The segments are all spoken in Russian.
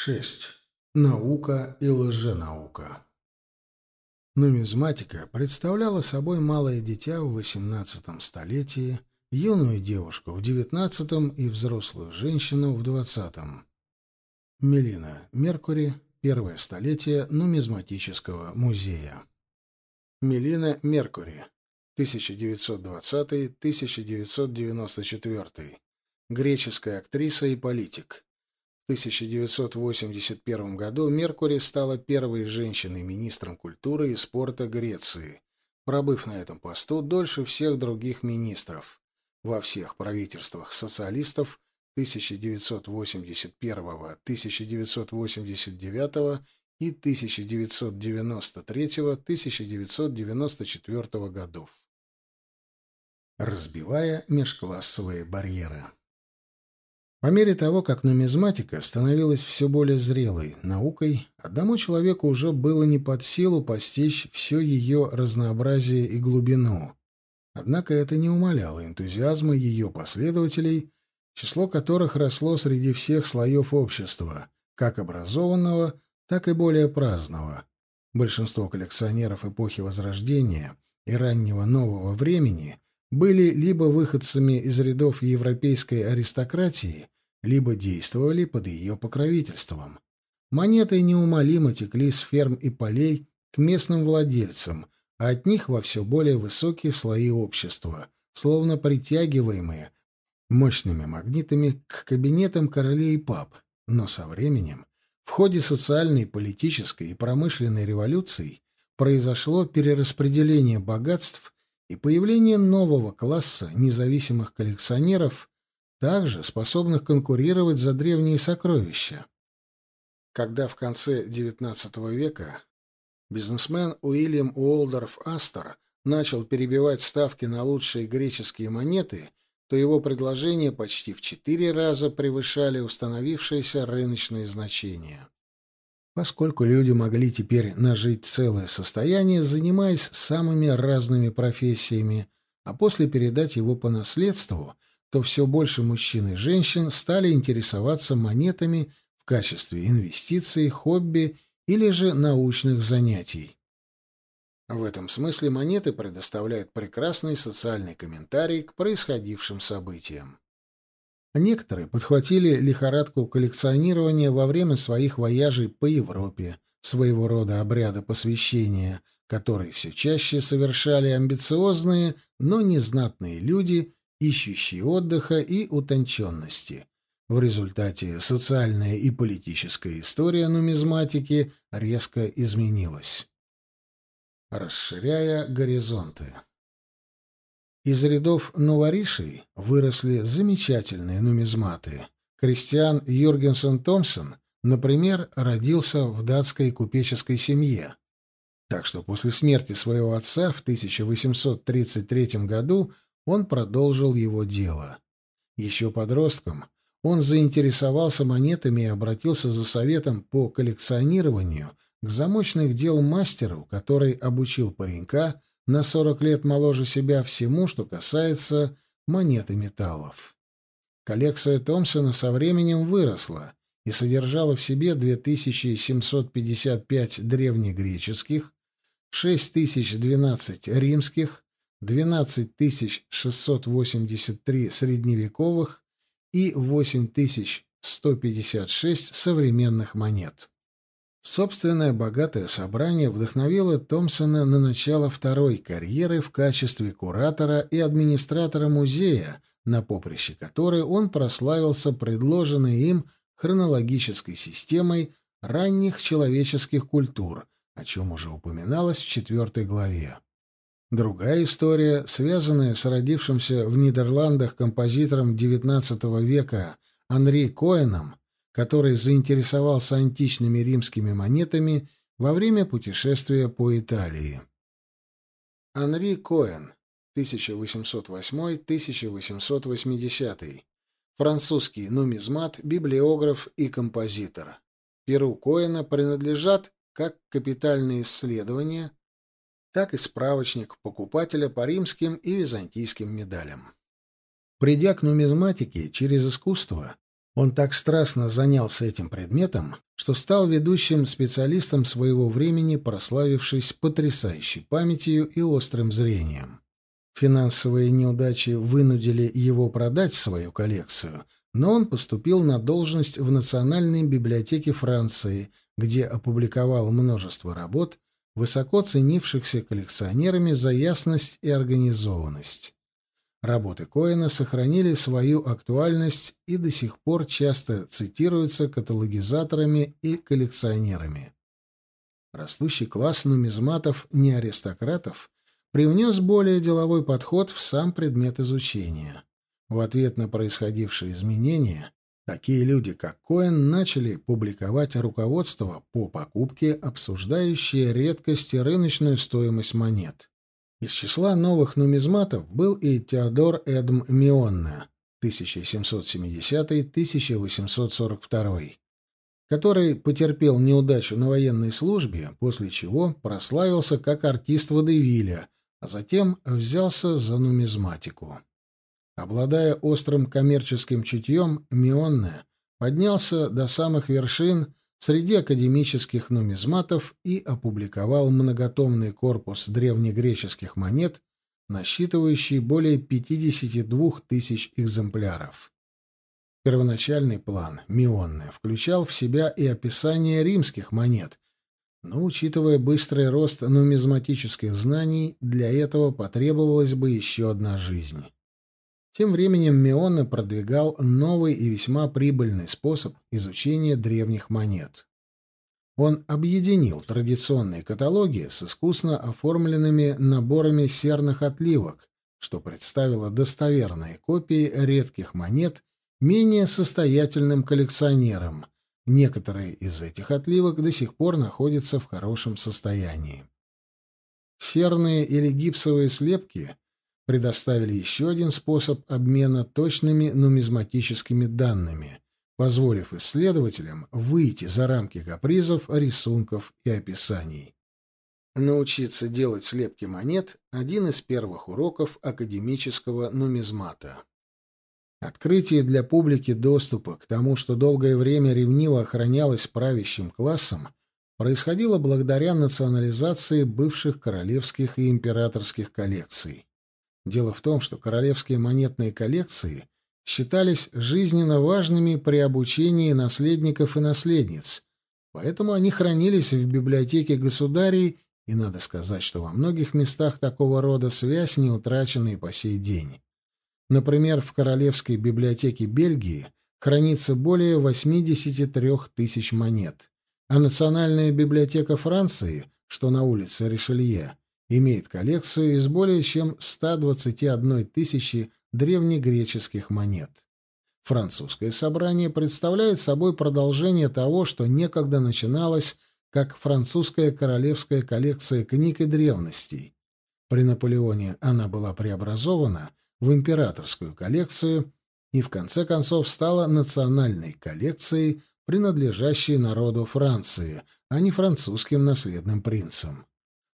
6. Наука и лженаука. Нумизматика представляла собой малое дитя в XVIII столетии, юную девушку в XIX и взрослую женщину в XX. Мелина Меркури, первое столетие нумизматического музея. Мелина Меркури, 1920-1994, греческая актриса и политик 1981 году Меркури стала первой женщиной-министром культуры и спорта Греции, пробыв на этом посту дольше всех других министров во всех правительствах социалистов 1981-1989 и 1993-1994 годов. Разбивая межклассовые барьеры. По мере того, как нумизматика становилась все более зрелой наукой, одному человеку уже было не под силу постичь все ее разнообразие и глубину. Однако это не умаляло энтузиазма ее последователей, число которых росло среди всех слоев общества, как образованного, так и более праздного. Большинство коллекционеров эпохи Возрождения и раннего нового времени были либо выходцами из рядов европейской аристократии, либо действовали под ее покровительством. Монеты неумолимо текли с ферм и полей к местным владельцам, а от них во все более высокие слои общества, словно притягиваемые мощными магнитами к кабинетам королей и пап. Но со временем, в ходе социальной, политической и промышленной революций, произошло перераспределение богатств и появление нового класса независимых коллекционеров, также способных конкурировать за древние сокровища. Когда в конце XIX века бизнесмен Уильям Уолдорф Астер начал перебивать ставки на лучшие греческие монеты, то его предложения почти в четыре раза превышали установившиеся рыночные значения. Поскольку люди могли теперь нажить целое состояние, занимаясь самыми разными профессиями, а после передать его по наследству, то все больше мужчин и женщин стали интересоваться монетами в качестве инвестиций, хобби или же научных занятий. В этом смысле монеты предоставляют прекрасный социальный комментарий к происходившим событиям. Некоторые подхватили лихорадку коллекционирования во время своих вояжей по Европе, своего рода обряда посвящения, который все чаще совершали амбициозные, но незнатные люди, ищущие отдыха и утонченности. В результате социальная и политическая история нумизматики резко изменилась. Расширяя горизонты. Из рядов новоришей выросли замечательные нумизматы. Кристиан Юргенсен Томпсон, например, родился в датской купеческой семье. Так что после смерти своего отца в 1833 году он продолжил его дело. Еще подростком он заинтересовался монетами и обратился за советом по коллекционированию к замочных дел мастеру, который обучил паренька на 40 лет моложе себя всему, что касается монет и металлов. Коллекция Томпсона со временем выросла и содержала в себе 2755 древнегреческих, 6012 римских, 12683 средневековых и 8156 современных монет. Собственное богатое собрание вдохновило Томпсона на начало второй карьеры в качестве куратора и администратора музея, на поприще которой он прославился предложенной им хронологической системой ранних человеческих культур, о чем уже упоминалось в четвертой главе. Другая история, связанная с родившимся в Нидерландах композитором XIX века Анри Коэном, который заинтересовался античными римскими монетами во время путешествия по Италии. Анри Коэн, 1808-1880, французский нумизмат, библиограф и композитор. Перу Коэна принадлежат как капитальные исследования, так и справочник покупателя по римским и византийским медалям. Придя к нумизматике через искусство, Он так страстно занялся этим предметом, что стал ведущим специалистом своего времени, прославившись потрясающей памятью и острым зрением. Финансовые неудачи вынудили его продать свою коллекцию, но он поступил на должность в Национальной библиотеке Франции, где опубликовал множество работ, высоко ценившихся коллекционерами за ясность и организованность. Работы Коэна сохранили свою актуальность и до сих пор часто цитируются каталогизаторами и коллекционерами. Растущий класс нумизматов не аристократов привнес более деловой подход в сам предмет изучения. В ответ на происходившие изменения такие люди, как Коэн, начали публиковать руководство по покупке, обсуждающие редкость и рыночную стоимость монет. Из числа новых нумизматов был и Теодор Эдм Мионне 1770-1842, который потерпел неудачу на военной службе, после чего прославился как артист водевиля, а затем взялся за нумизматику. Обладая острым коммерческим чутьем, Мионне поднялся до самых вершин среди академических нумизматов и опубликовал многотомный корпус древнегреческих монет, насчитывающий более 52 тысяч экземпляров. Первоначальный план Мионны включал в себя и описание римских монет, но, учитывая быстрый рост нумизматических знаний, для этого потребовалась бы еще одна жизнь. Тем временем Мионе продвигал новый и весьма прибыльный способ изучения древних монет. Он объединил традиционные каталоги с искусно оформленными наборами серных отливок, что представило достоверные копии редких монет менее состоятельным коллекционерам. Некоторые из этих отливок до сих пор находятся в хорошем состоянии. Серные или гипсовые слепки предоставили еще один способ обмена точными нумизматическими данными, позволив исследователям выйти за рамки капризов, рисунков и описаний. Научиться делать слепки монет – один из первых уроков академического нумизмата. Открытие для публики доступа к тому, что долгое время ревниво охранялось правящим классом, происходило благодаря национализации бывших королевских и императорских коллекций. Дело в том, что королевские монетные коллекции считались жизненно важными при обучении наследников и наследниц, поэтому они хранились в библиотеке государей, и надо сказать, что во многих местах такого рода связь не утрачена и по сей день. Например, в Королевской библиотеке Бельгии хранится более 83 тысяч монет, а Национальная библиотека Франции, что на улице Ришелье, имеет коллекцию из более чем 121 тысячи древнегреческих монет. Французское собрание представляет собой продолжение того, что некогда начиналось как французская королевская коллекция книг и древностей. При Наполеоне она была преобразована в императорскую коллекцию и в конце концов стала национальной коллекцией, принадлежащей народу Франции, а не французским наследным принцам.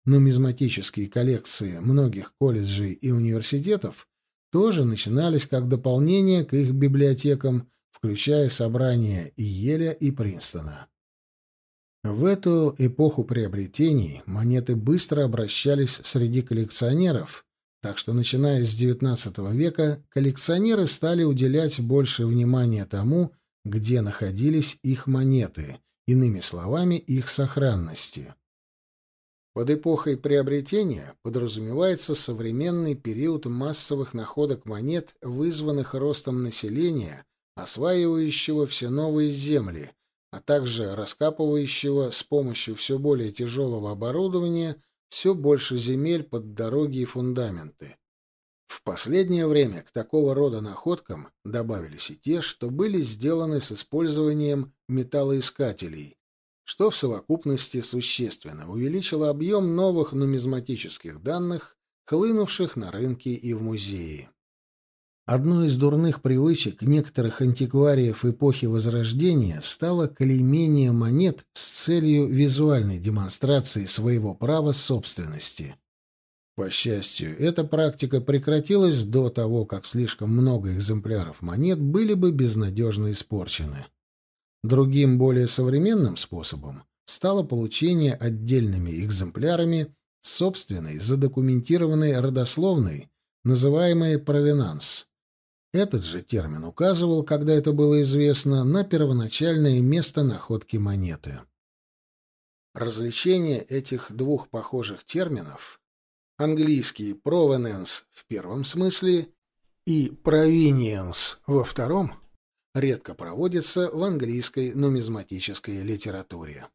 Нумизматические коллекции многих колледжей и университетов тоже начинались как дополнение к их библиотекам, включая собрания и Еля, и Принстона. В эту эпоху приобретений монеты быстро обращались среди коллекционеров, так что, начиная с XIX века, коллекционеры стали уделять больше внимания тому, где находились их монеты, иными словами, их сохранности. Под эпохой приобретения подразумевается современный период массовых находок монет, вызванных ростом населения, осваивающего все новые земли, а также раскапывающего с помощью все более тяжелого оборудования все больше земель под дороги и фундаменты. В последнее время к такого рода находкам добавились и те, что были сделаны с использованием металлоискателей, что в совокупности существенно увеличило объем новых нумизматических данных, хлынувших на рынки и в музеи. Одной из дурных привычек некоторых антиквариев эпохи Возрождения стало клеймение монет с целью визуальной демонстрации своего права собственности. По счастью, эта практика прекратилась до того, как слишком много экземпляров монет были бы безнадежно испорчены. Другим, более современным способом стало получение отдельными экземплярами собственной задокументированной родословной, называемой провинанс. Этот же термин указывал, когда это было известно, на первоначальное место находки монеты. Различение этих двух похожих терминов, английский provenance в первом смысле и provenience во втором, редко проводится в английской нумизматической литературе.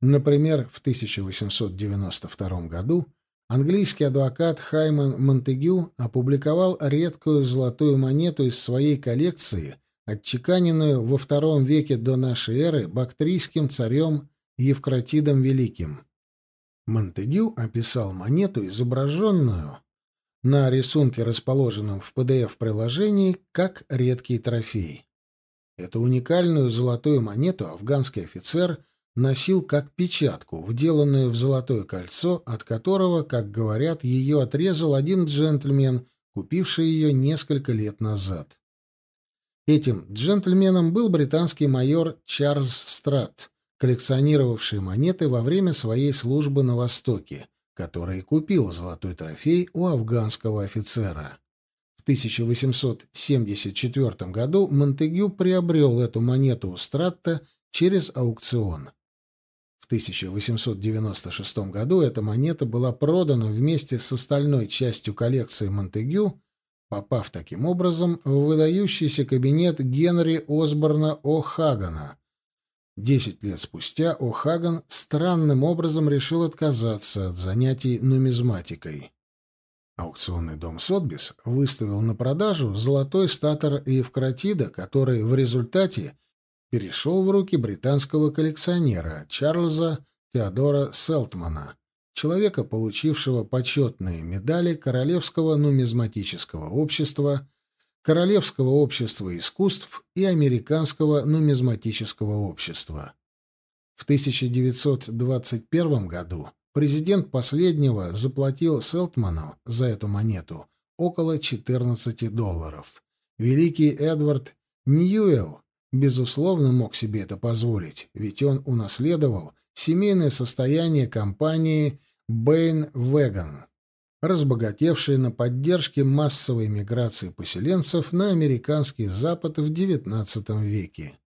Например, в 1892 году английский адвокат Хайман Монтегю опубликовал редкую золотую монету из своей коллекции, отчеканенную во II веке до нашей эры бактрийским царем Евкратидом Великим. Монтегю описал монету, изображенную на рисунке, расположенном в PDF-приложении, как редкий трофей. Эту уникальную золотую монету афганский офицер – носил как печатку, вделанную в золотое кольцо, от которого, как говорят, ее отрезал один джентльмен, купивший ее несколько лет назад. Этим джентльменом был британский майор Чарльз Страт, коллекционировавший монеты во время своей службы на Востоке, который купил золотой трофей у афганского офицера. В 1874 году Монтегю приобрел эту монету у Стратта через аукцион. 1896 году эта монета была продана вместе с остальной частью коллекции Монтегю, попав таким образом в выдающийся кабинет Генри Осборна О'Хагана. Десять лет спустя О'Хаган странным образом решил отказаться от занятий нумизматикой. Аукционный дом Сотбис выставил на продажу золотой статор Евкратида, который в результате перешел в руки британского коллекционера Чарльза Теодора Селтмана, человека, получившего почетные медали Королевского нумизматического общества, Королевского общества искусств и Американского нумизматического общества. В 1921 году президент последнего заплатил Селтману за эту монету около 14 долларов. Великий Эдвард Ньюэлл безусловно, мог себе это позволить, ведь он унаследовал семейное состояние компании Bain Wagon, разбогатевшей на поддержке массовой миграции поселенцев на американский запад в XIX веке.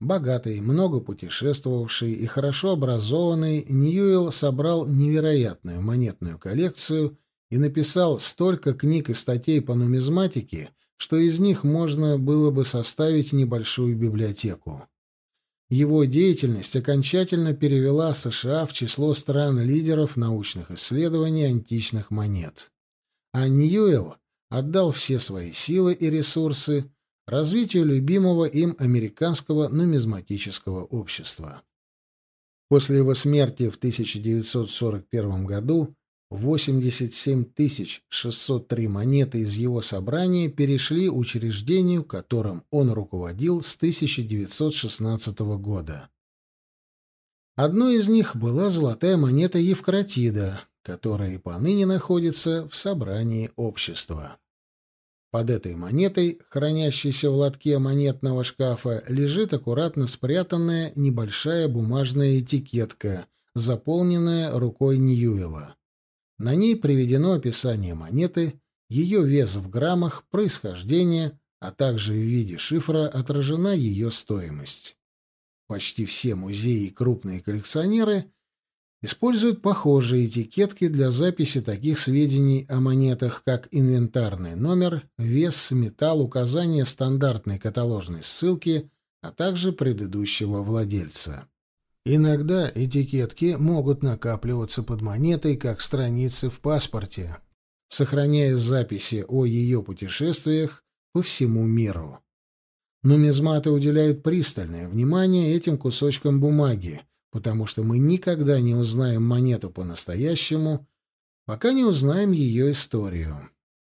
Богатый, много путешествовавший и хорошо образованный, Ньюэлл собрал невероятную монетную коллекцию и написал столько книг и статей по нумизматике, что из них можно было бы составить небольшую библиотеку. Его деятельность окончательно перевела США в число стран-лидеров научных исследований античных монет. А Ньюэлл отдал все свои силы и ресурсы развитию любимого им американского нумизматического общества. После его смерти в 1941 году 87 603 монеты из его собрания перешли учреждению, которым он руководил с 1916 года. Одной из них была золотая монета Евкратида, которая и поныне находится в собрании общества. Под этой монетой, хранящейся в лотке монетного шкафа, лежит аккуратно спрятанная небольшая бумажная этикетка, заполненная рукой Ньюэлла. На ней приведено описание монеты, ее вес в граммах, происхождение, а также в виде шифра отражена ее стоимость. Почти все музеи и крупные коллекционеры используют похожие этикетки для записи таких сведений о монетах, как инвентарный номер, вес, металл, указание стандартной каталожной ссылки, а также предыдущего владельца. Иногда этикетки могут накапливаться под монетой, как страницы в паспорте, сохраняя записи о ее путешествиях по всему миру. Нумизматы уделяют пристальное внимание этим кусочкам бумаги, потому что мы никогда не узнаем монету по-настоящему, пока не узнаем ее историю.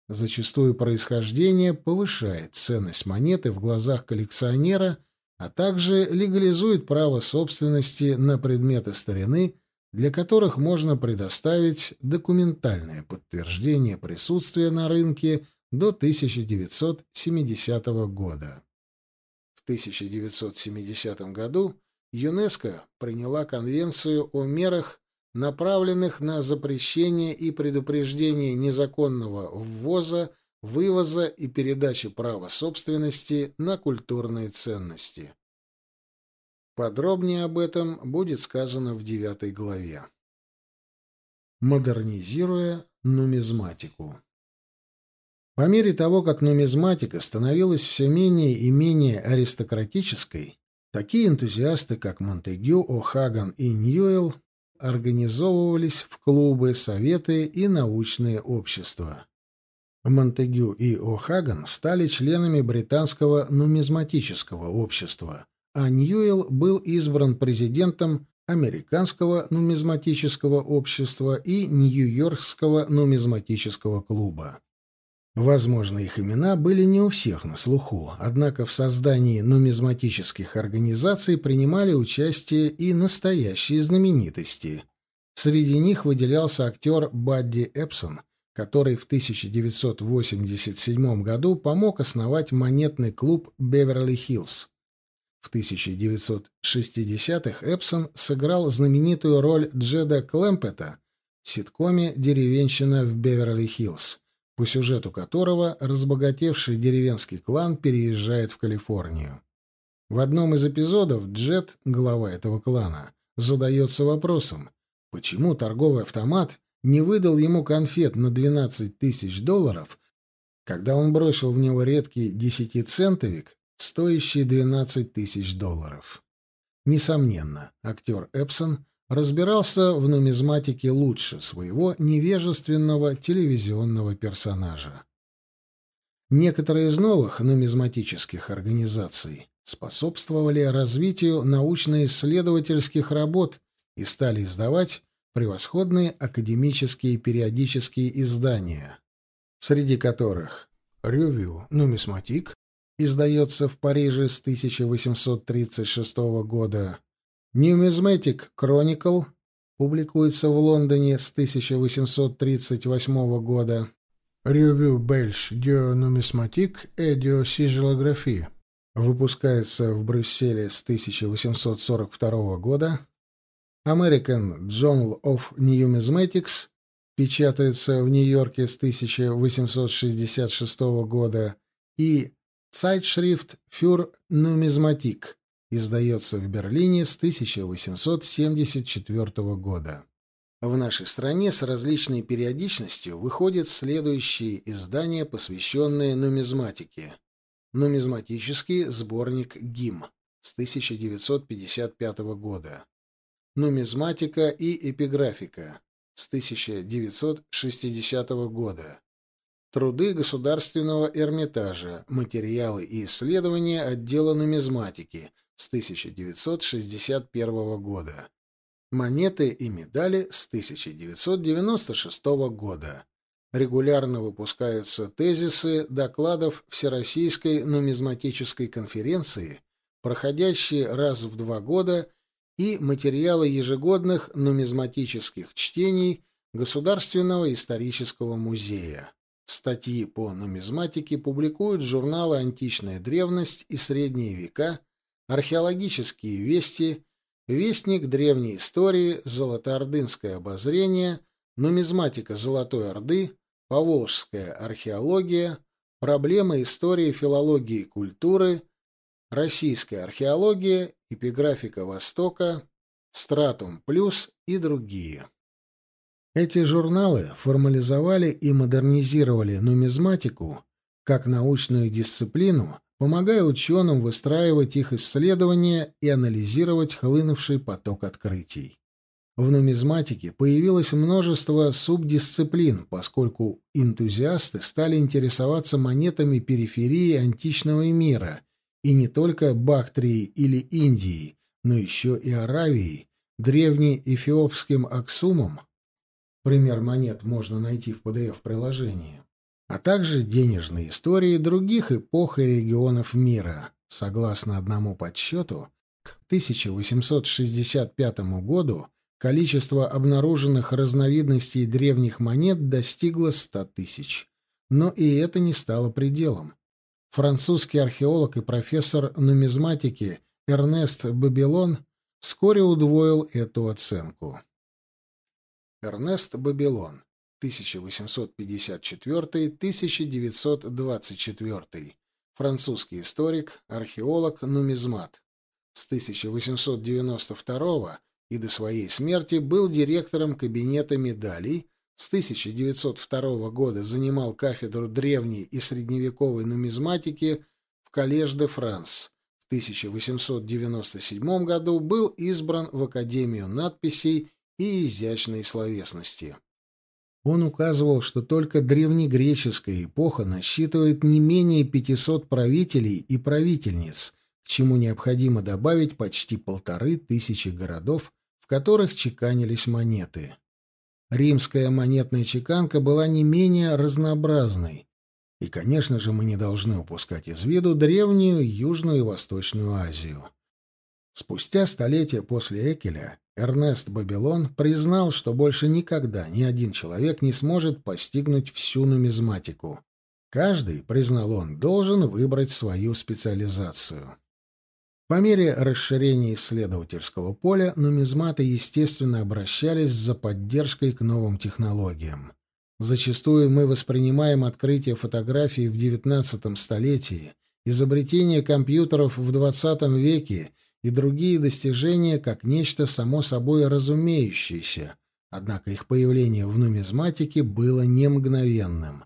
Зачастую происхождение повышает ценность монеты в глазах коллекционера – а также легализует право собственности на предметы старины для которых можно предоставить документальное подтверждение присутствия на рынке до 1970 года. В 1970 году ЮНЕСКО приняла Конвенцию о мерах, направленных на запрещение и предупреждение незаконного ввоза, вывоза и передачи права собственности на культурные ценности. Подробнее об этом будет сказано в девятой главе. Модернизируя нумизматику. По мере того, как нумизматика становилась все менее и менее аристократической, такие энтузиасты, как Монтегю, О'Хаган и Ньюэлл, организовывались в клубы, советы и научные общества. Монтегю и О'Хаган стали членами британского нумизматического общества, а Ньюэлл был избран президентом Американского нумизматического общества и Нью-Йоркского нумизматического клуба. Возможно, их имена были не у всех на слуху, однако в создании нумизматических организаций принимали участие и настоящие знаменитости. Среди них выделялся актер Бадди Эпсон, который в 1987 году помог основать монетный клуб «Беверли-Хиллз». В 1960-х Эпсон сыграл знаменитую роль Джеда Клэмпета в ситкоме «Деревенщина в Беверли-Хиллз», по сюжету которого разбогатевший деревенский клан переезжает в Калифорнию. В одном из эпизодов Джет, глава этого клана, задается вопросом, почему торговый автомат не выдал ему конфет на 12 тысяч долларов, когда он бросил в него редкий десятицентовик стоящий 12 тысяч долларов. Несомненно, актер Эпсон разбирался в нумизматике лучше своего невежественного телевизионного персонажа. Некоторые из новых нумизматических организаций способствовали развитию научно-исследовательских работ и стали издавать превосходные академические периодические издания, среди которых Review Numismatic, издается в Париже с 1836 года. Numismatic Chronicle публикуется в Лондоне с 1838 года. Revue belge de numismatique et de sigillographie выпускается в Брюсселе с 1842 года. American Journal of Numismatics печатается в Нью-Йорке с 1866 года и Zeitschrift für Numismatik издается в Берлине с 1874 года. В нашей стране с различной периодичностью выходят следующие издания, посвященные нумизматике. Нумизматический сборник ГИМ с 1955 года. Нумизматика и эпиграфика с 1960 года. Труды Государственного Эрмитажа. Материалы и исследования отдела нумизматики с 1961 года. Монеты и медали с 1996 года. Регулярно выпускаются тезисы докладов Всероссийской нумизматической конференции, проходящие раз в два года, и материалы ежегодных нумизматических чтений Государственного исторического музея. Статьи по нумизматике публикуют журналы «Античная древность» и «Средние века», «Археологические вести», «Вестник древней истории», «Золотоордынское обозрение», «Нумизматика Золотой Орды», «Поволжская археология», «Проблемы истории, филологии и культуры», «Российская археология», «Эпиграфика Востока», «Стратум плюс» и другие. Эти журналы формализовали и модернизировали нумизматику как научную дисциплину, помогая ученым выстраивать их исследования и анализировать хлынувший поток открытий. В нумизматике появилось множество субдисциплин, поскольку энтузиасты стали интересоваться монетами периферии античного мира, и не только Бактрией или Индией, но еще и Аравией, древнеэфиопским Аксумом, Пример монет можно найти в PDF-приложении. А также денежные истории других эпох и регионов мира. Согласно одному подсчету, к 1865 году количество обнаруженных разновидностей древних монет достигло 100 тысяч. Но и это не стало пределом. Французский археолог и профессор нумизматики Эрнест Бабилон вскоре удвоил эту оценку. Эрнест Бабилон, 1854-1924, французский историк, археолог, нумизмат. С 1892 и до своей смерти был директором кабинета медалей, с 1902 года занимал кафедру древней и средневековой нумизматики в Коллеж де Франс. В 1897 году был избран в Академию надписей и изящной словесности. Он указывал, что только древнегреческая эпоха насчитывает не менее 500 правителей и правительниц, к чему необходимо добавить почти полторы тысячи городов, в которых чеканились монеты. Римская монетная чеканка была не менее разнообразной. И, конечно же, мы не должны упускать из виду древнюю Южную и Восточную Азию. Спустя столетия после Экеля Эрнест Бабилон признал, что больше никогда ни один человек не сможет постигнуть всю нумизматику. Каждый, признал он, должен выбрать свою специализацию. По мере расширения исследовательского поля нумизматы, естественно, обращались за поддержкой к новым технологиям. Зачастую мы воспринимаем открытие фотографии в XIX столетии, изобретение компьютеров в XX веке и другие достижения как нечто само собой разумеющееся, однако их появление в нумизматике было не мгновенным.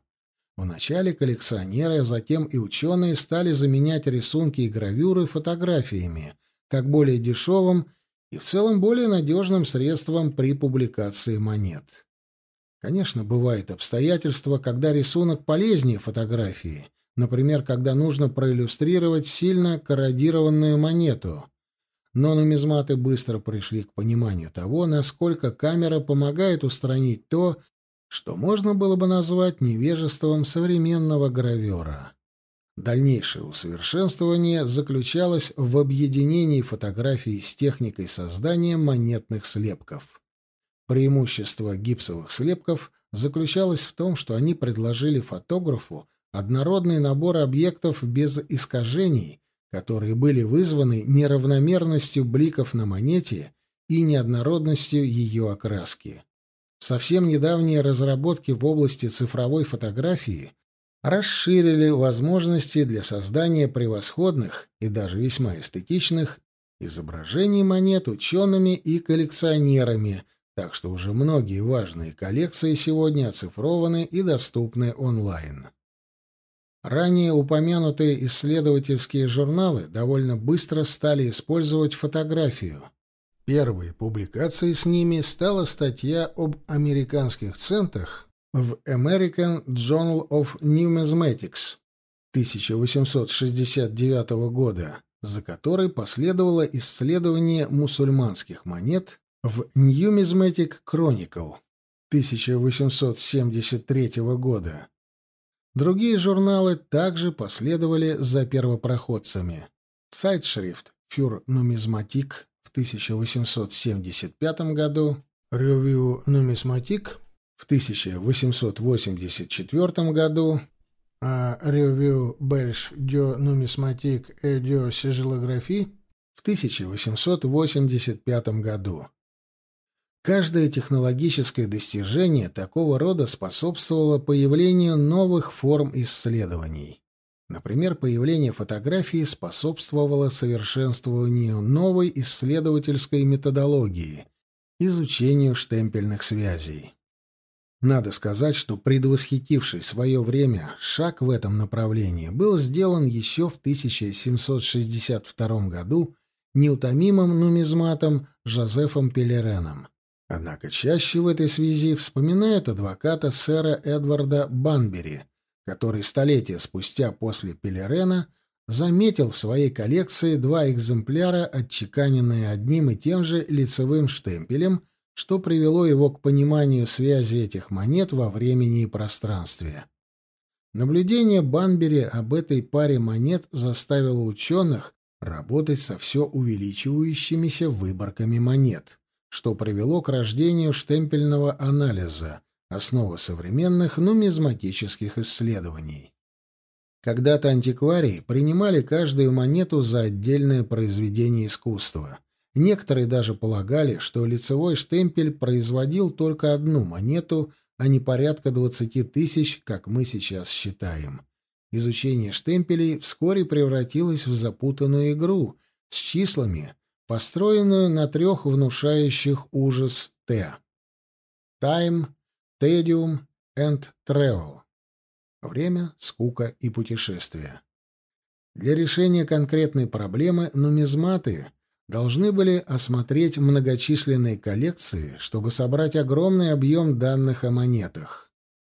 Вначале коллекционеры, а затем и ученые стали заменять рисунки и гравюры фотографиями, как более дешевым и в целом более надежным средством при публикации монет. Конечно, бывают обстоятельства, когда рисунок полезнее фотографии, например, когда нужно проиллюстрировать сильно корродированную монету. Но нумизматы быстро пришли к пониманию того, насколько камера помогает устранить то, что можно было бы назвать невежеством современного гравера. Дальнейшее усовершенствование заключалось в объединении фотографий с техникой создания монетных слепков. Преимущество гипсовых слепков заключалось в том, что они предложили фотографу однородный набор объектов без искажений, которые были вызваны неравномерностью бликов на монете и неоднородностью ее окраски. Совсем недавние разработки в области цифровой фотографии расширили возможности для создания превосходных и даже весьма эстетичных изображений монет учеными и коллекционерами, так что уже многие важные коллекции сегодня оцифрованы и доступны онлайн. Ранее упомянутые исследовательские журналы довольно быстро стали использовать фотографию – Первой публикацией с ними стала статья об американских центах в American Journal of Numismatics 1869 года, за которой последовало исследование мусульманских монет в Numismatic Chronicle 1873 года. Другие журналы также последовали за первопроходцами. Zeitschrift für Numismatik в 1875 году, Revue Numismatique в 1884 году, а Revue Belge de Numismatique et de Sigillographie в 1885 году. Каждое технологическое достижение такого рода способствовало появлению новых форм исследований. Например, появление фотографии способствовало совершенствованию новой исследовательской методологии — изучению штемпельных связей. Надо сказать, что предвосхитивший свое время шаг в этом направлении был сделан еще в 1762 году неутомимым нумизматом Жозефом Пелереном. Однако чаще в этой связи вспоминают адвоката сэра Эдварда Банбери — который столетия спустя после Пелерена заметил в своей коллекции два экземпляра, отчеканенные одним и тем же лицевым штемпелем, что привело его к пониманию связи этих монет во времени и пространстве. Наблюдение Банбери об этой паре монет заставило ученых работать со все увеличивающимися выборками монет, что привело к рождению штемпельного анализа, основы современных нумизматических исследований. Когда-то антикварии принимали каждую монету за отдельное произведение искусства. Некоторые даже полагали, что лицевой штемпель производил только одну монету, а не порядка 20 тысяч, как мы сейчас считаем. Изучение штемпелей вскоре превратилось в запутанную игру с числами, построенную на трех внушающих ужас «Т». Time, Tedium and Travel. Время, скука и путешествия. Для решения конкретной проблемы нумизматы должны были осмотреть многочисленные коллекции, чтобы собрать огромный объем данных о монетах.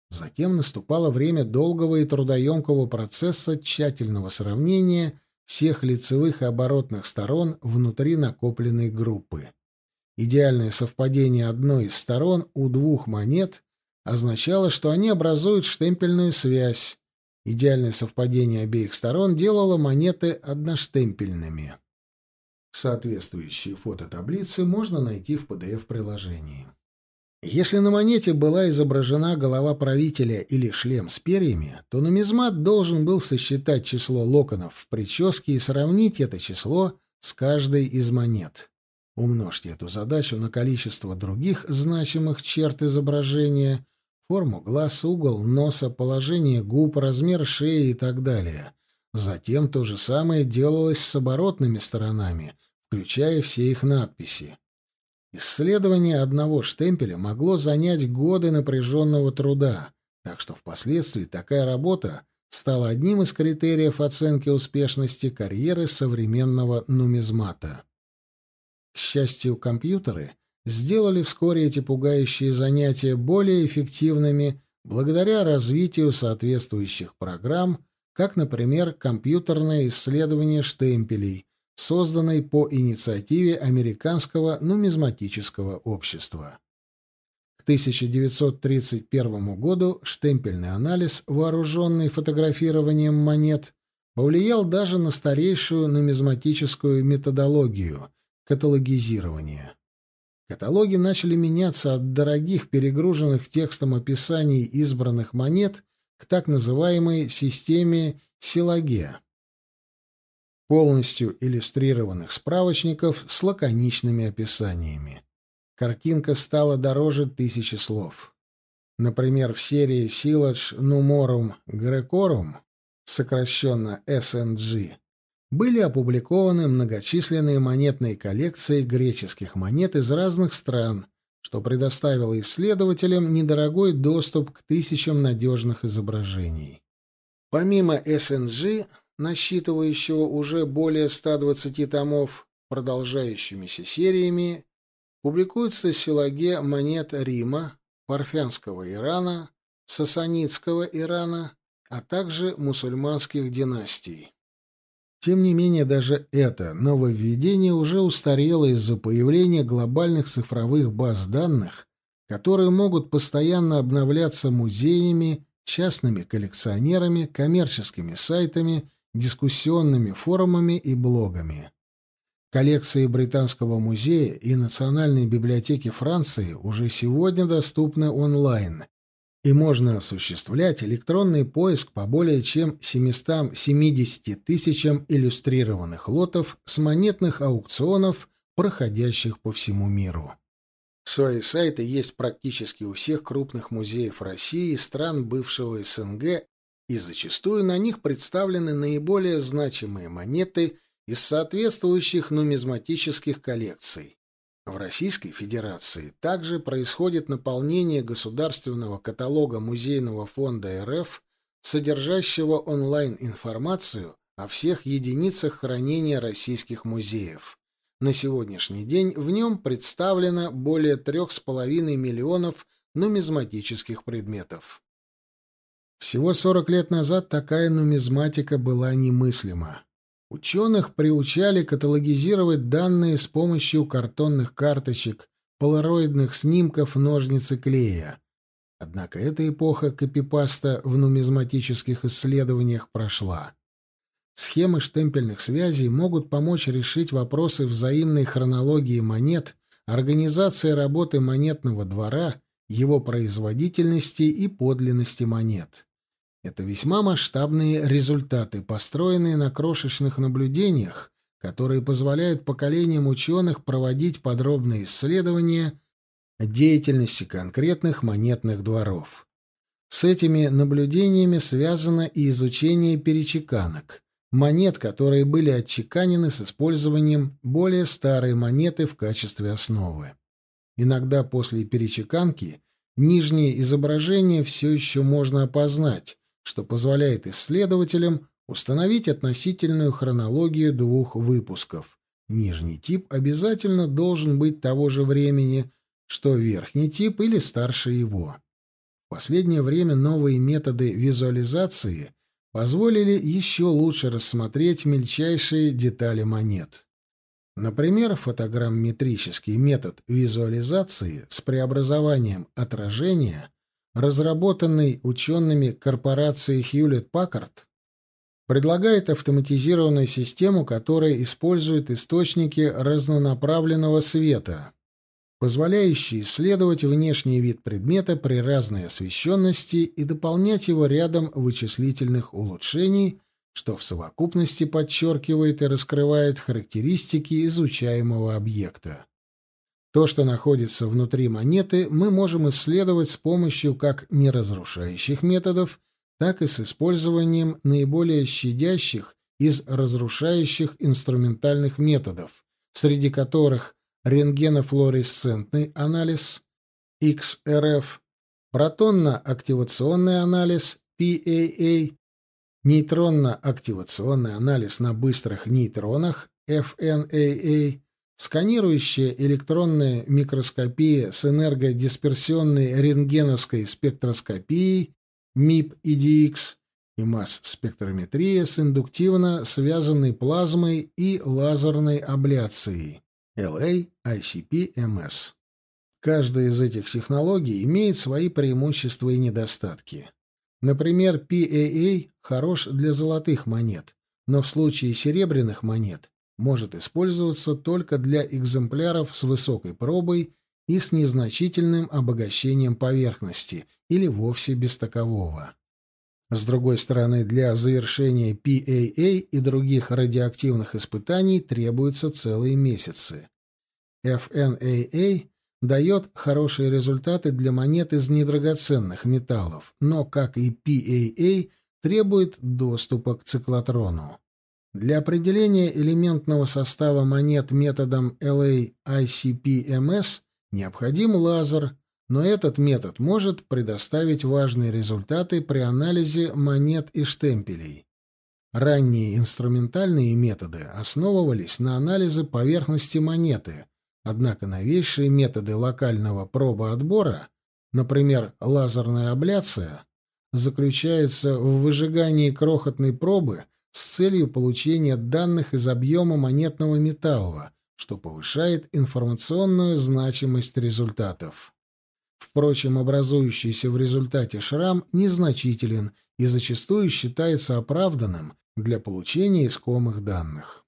Затем наступало время долгого и трудоемкого процесса тщательного сравнения всех лицевых и оборотных сторон внутри накопленной группы. Идеальное совпадение одной из сторон у двух монет означало, что они образуют штемпельную связь. Идеальное совпадение обеих сторон делало монеты одноштемпельными. Соответствующие фототаблицы можно найти в PDF-приложении. Если на монете была изображена голова правителя или шлем с перьями, то нумизмат должен был сосчитать число локонов в прическе и сравнить это число с каждой из монет. Умножьте эту задачу на количество других значимых черт изображения, форму глаз, угол носа, положение губ, размер шеи и так далее. Затем то же самое делалось с оборотными сторонами, включая все их надписи. Исследование одного штемпеля могло занять годы напряженного труда, так что впоследствии такая работа стала одним из критериев оценки успешности карьеры современного нумизмата. К счастью, компьютеры сделали вскоре эти пугающие занятия более эффективными благодаря развитию соответствующих программ, как, например, компьютерное исследование штемпелей, созданной по инициативе Американского нумизматического общества. К 1931 году штемпельный анализ, вооруженный фотографированием монет, повлиял даже на старейшую нумизматическую методологию – каталогизирование. Каталоги начали меняться от дорогих, перегруженных текстом описаний избранных монет к так называемой системе силаге полностью иллюстрированных справочников с лаконичными описаниями. Картинка стала дороже тысячи слов. Например, в серии Silage Numorum Grecorum, сокращенно SNG, были опубликованы многочисленные монетные коллекции греческих монет из разных стран, что предоставило исследователям недорогой доступ к тысячам надежных изображений. Помимо SNG, насчитывающего уже более 120 томов, продолжающимися сериями, публикуются силаге монет Рима, Парфянского Ирана, Сасанидского Ирана, а также мусульманских династий. Тем не менее, даже это нововведение уже устарело из-за появления глобальных цифровых баз данных, которые могут постоянно обновляться музеями, частными коллекционерами, коммерческими сайтами дискуссионными форумами и блогами. Коллекции Британского музея и Национальной библиотеки Франции уже сегодня доступны онлайн, и можно осуществлять электронный поиск по более чем 770 тысячам иллюстрированных лотов с монетных аукционов, проходящих по всему миру. Свои сайты есть практически у всех крупных музеев России и стран бывшего СНГ и зачастую на них представлены наиболее значимые монеты из соответствующих нумизматических коллекций. В Российской Федерации также происходит наполнение государственного каталога Музейного фонда РФ, содержащего онлайн-информацию о всех единицах хранения российских музеев. На сегодняшний день в нем представлено более 3,5 миллионов нумизматических предметов. Всего 40 лет назад такая нумизматика была немыслима. Ученых приучали каталогизировать данные с помощью картонных карточек, полароидных снимков, ножниц и клея. Однако эта эпоха копипаста в нумизматических исследованиях прошла. Схемы штемпельных связей могут помочь решить вопросы взаимной хронологии монет, организация работы монетного двора, его производительности и подлинности монет. Это весьма масштабные результаты, построенные на крошечных наблюдениях, которые позволяют поколениям ученых проводить подробные исследования деятельности конкретных монетных дворов. С этими наблюдениями связано и изучение перечеканок, монет, которые были отчеканены с использованием более старой монеты в качестве основы. Иногда после перечеканки нижнее изображение все еще можно опознать, что позволяет исследователям установить относительную хронологию двух выпусков. Нижний тип обязательно должен быть того же времени, что верхний тип или старше его. В последнее время новые методы визуализации позволили еще лучше рассмотреть мельчайшие детали монет. Например, фотограмметрический метод визуализации с преобразованием отражения, разработанный учеными корпорации Hewlett-Packard, предлагает автоматизированную систему, которая использует источники разнонаправленного света, позволяющий исследовать внешний вид предмета при разной освещенности и дополнять его рядом вычислительных улучшений, что в совокупности подчеркивает и раскрывает характеристики изучаемого объекта. То, что находится внутри монеты, мы можем исследовать с помощью как неразрушающих методов, так и с использованием наиболее щадящих из разрушающих инструментальных методов, среди которых рентгенофлуоресцентный анализ, XRF, протонно-активационный анализ, PAA, нейтронно-активационный анализ на быстрых нейтронах, FNAA, сканирующая электронная микроскопия с энергодисперсионной рентгеновской спектроскопией, MIP-EDX, и масс-спектрометрия с индуктивно связанной плазмой и лазерной абляцией. LA ICP-MS. Каждая из этих технологий имеет свои преимущества и недостатки. Например, PAA хорош для золотых монет, но в случае серебряных монет может использоваться только для экземпляров с высокой пробой и с незначительным обогащением поверхности или вовсе без такового. С другой стороны, для завершения PAA и других радиоактивных испытаний требуются целые месяцы. FNAA дает хорошие результаты для монет из недрагоценных металлов, но, как и PAA, требует доступа к циклотрону. Для определения элементного состава монет методом LA-ICP-MS необходим лазер, но этот метод может предоставить важные результаты при анализе монет и штемпелей. Ранние инструментальные методы основывались на анализе поверхности монеты, однако новейшие методы локального пробоотбора, например, лазерная абляция, заключаются в выжигании крохотной пробы с целью получения данных из объема монетного металла, что повышает информационную значимость результатов. Впрочем, образующийся в результате шрам незначителен и зачастую считается оправданным для получения искомых данных.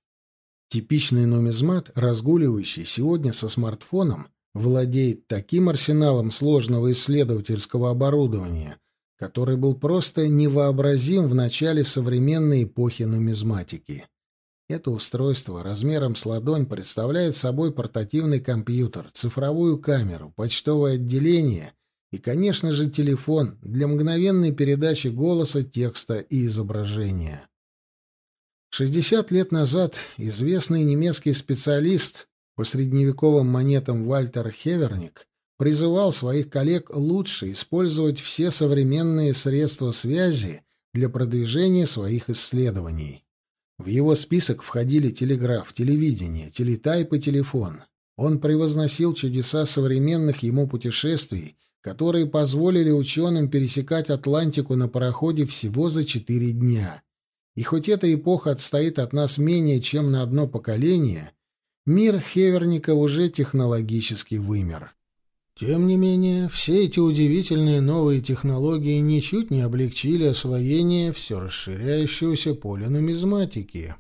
Типичный нумизмат, разгуливающий сегодня со смартфоном, владеет таким арсеналом сложного исследовательского оборудования, который был просто невообразим в начале современной эпохи нумизматики. Это устройство размером с ладонь представляет собой портативный компьютер, цифровую камеру, почтовое отделение и, конечно же, телефон для мгновенной передачи голоса, текста и изображения. 60 лет назад известный немецкий специалист по средневековым монетам Вальтер Хеверник призывал своих коллег лучше использовать все современные средства связи для продвижения своих исследований. В его список входили телеграф, телевидение, телетайп и телефон. Он превозносил чудеса современных ему путешествий, которые позволили ученым пересекать Атлантику на пароходе всего за четыре дня. И хоть эта эпоха отстоит от нас менее чем на одно поколение, мир Хеверника уже технологически вымер. Тем не менее, все эти удивительные новые технологии ничуть не облегчили освоение все расширяющегося поля нумизматики.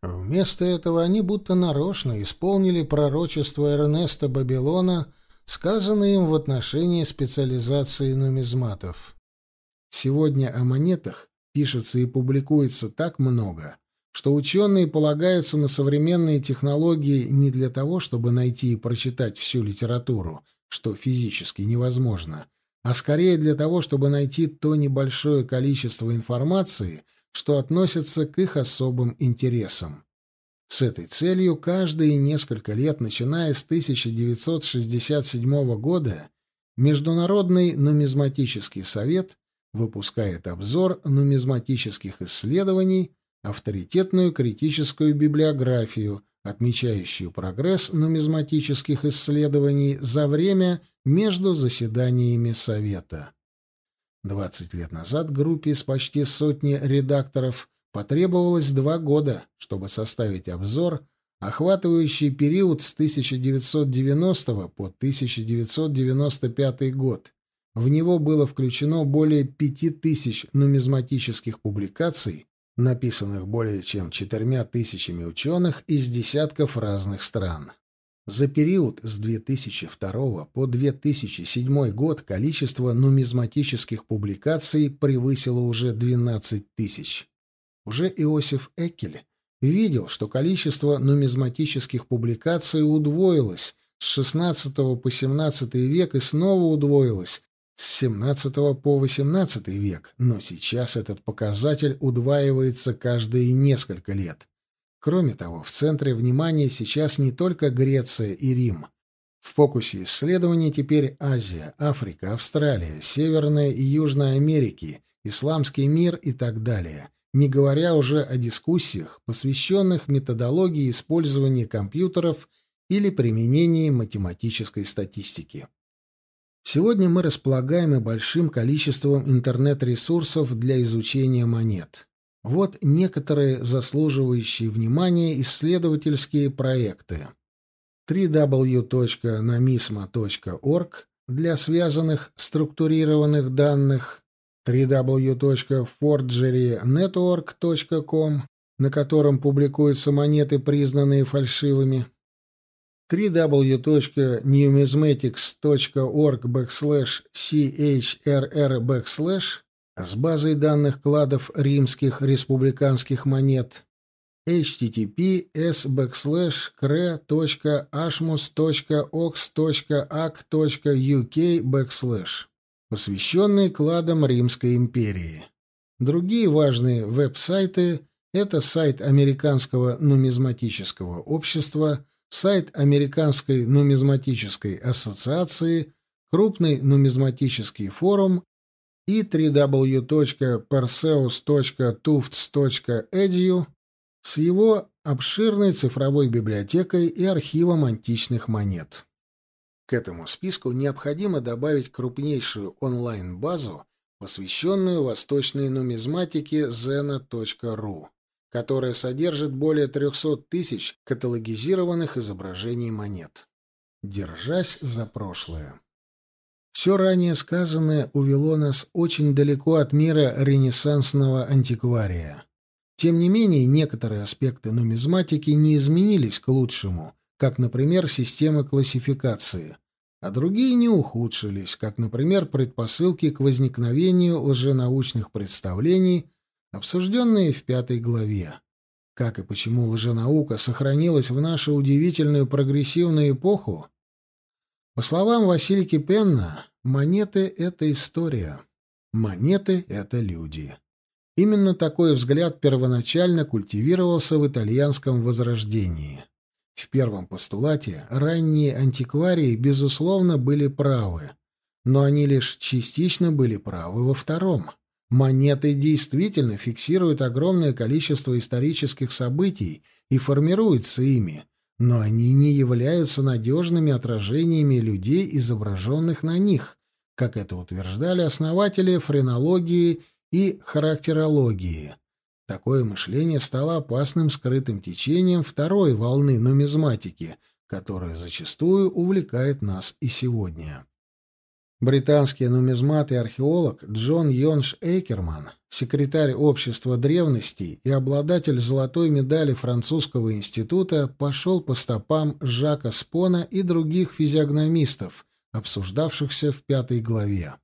Вместо этого они будто нарочно исполнили пророчество Эрнеста Бабилона, сказанное им в отношении специализации нумизматов. Сегодня о монетах пишется и публикуется так много, что ученые полагаются на современные технологии не для того, чтобы найти и прочитать всю литературу, что физически невозможно, а скорее для того, чтобы найти то небольшое количество информации, что относится к их особым интересам. С этой целью каждые несколько лет, начиная с 1967 года, Международный нумизматический совет выпускает обзор нумизматических исследований авторитетную критическую библиографию, отмечающую прогресс нумизматических исследований за время между заседаниями Совета. 20 лет назад группе из почти сотни редакторов потребовалось два года, чтобы составить обзор, охватывающий период с 1990 по 1995 год. В него было включено более 5000 нумизматических публикаций написанных более чем четырьмя тысячами ученых из десятков разных стран. За период с 2002 по 2007 год количество нумизматических публикаций превысило уже 12 тысяч. Уже Иосиф Эккель видел, что количество нумизматических публикаций удвоилось с XVI по XVII век и снова удвоилось с XVII по XVIII век, но сейчас этот показатель удваивается каждые несколько лет. Кроме того, в центре внимания сейчас не только Греция и Рим. В фокусе исследований теперь Азия, Африка, Австралия, Северная и Южная Америки, исламский мир и так далее, не говоря уже о дискуссиях, посвященных методологии использования компьютеров или применении математической статистики. Сегодня мы располагаем и большим количеством интернет-ресурсов для изучения монет. Вот некоторые заслуживающие внимания исследовательские проекты. www.namisma.org для связанных структурированных данных, www.forgerynetwork.com, на котором публикуются монеты, признанные фальшивыми, www.numismatics.org backslash chrr backslash с базой данных кладов римских республиканских монет http s backslash cre.ashmus.ox.ac.uk посвященный кладам Римской империи. Другие важные веб-сайты — это сайт Американского нумизматического общества — сайт Американской нумизматической ассоциации, крупный нумизматический форум и www.perseus.tufts.edu с его обширной цифровой библиотекой и архивом античных монет. К этому списку необходимо добавить крупнейшую онлайн-базу, посвященную восточной нумизматике zena.ru которая содержит более 300 тысяч каталогизированных изображений монет. Держась за прошлое. Все ранее сказанное увело нас очень далеко от мира ренессансного антиквария. Тем не менее, некоторые аспекты нумизматики не изменились к лучшему, как, например, система классификации, а другие не ухудшились, как, например, предпосылки к возникновению лженаучных представлений обсужденные в пятой главе. Как и почему лженаука сохранилась в нашу удивительную прогрессивную эпоху? По словам Василики Пенна, монеты — это история. Монеты — это люди. Именно такой взгляд первоначально культивировался в итальянском возрождении. В первом постулате ранние антикварии, безусловно, были правы, но они лишь частично были правы во втором. Монеты действительно фиксируют огромное количество исторических событий и формируются ими, но они не являются надежными отражениями людей, изображенных на них, как это утверждали основатели френологии и характерологии. Такое мышление стало опасным скрытым течением второй волны нумизматики, которая зачастую увлекает нас и сегодня. Британский нумизмат и археолог Джон Йонш Эйкерман, секретарь Общества древностей и обладатель золотой медали Французского института, пошел по стопам Жака Спона и других физиогномистов, обсуждавшихся в пятой главе.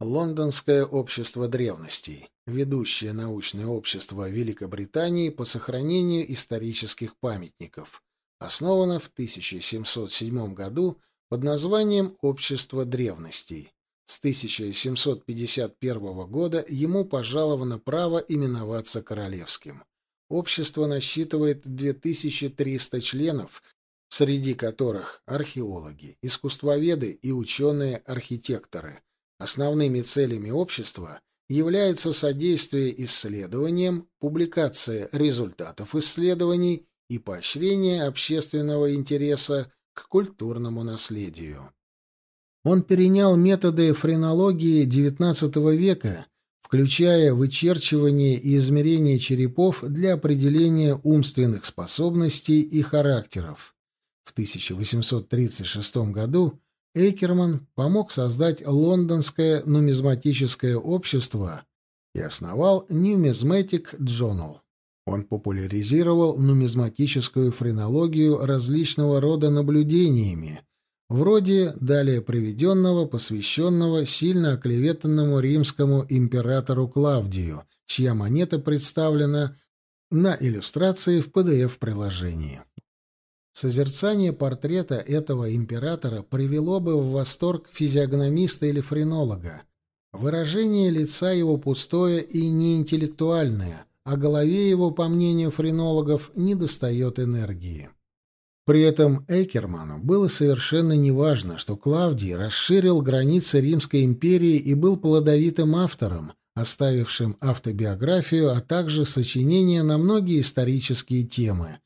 Лондонское общество древностей, ведущее научное общество Великобритании по сохранению исторических памятников, основано в 1707 году под названием «Общество древностей». С 1751 года ему пожаловано право именоваться королевским. Общество насчитывает 2300 членов, среди которых археологи, искусствоведы и ученые-архитекторы. Основными целями общества являются содействие исследованиям, публикация результатов исследований и поощрение общественного интереса к культурному наследию. Он перенял методы френологии XIX века, включая вычерчивание и измерение черепов для определения умственных способностей и характеров. В 1836 году Эйкерман помог создать Лондонское нумизматическое общество и основал Numismatic Journal. Он популяризировал нумизматическую френологию различного рода наблюдениями, вроде далее приведенного, посвященного сильно оклеветанному римскому императору Клавдию, чья монета представлена на иллюстрации в PDF-приложении. Созерцание портрета этого императора привело бы в восторг физиогномиста или френолога. Выражение лица его пустое и неинтеллектуальное – а голове его, по мнению френологов, недостает энергии. При этом Экерману было совершенно неважно, что Клавдий расширил границы Римской империи и был плодовитым автором, оставившим автобиографию, а также сочинения на многие исторические темы,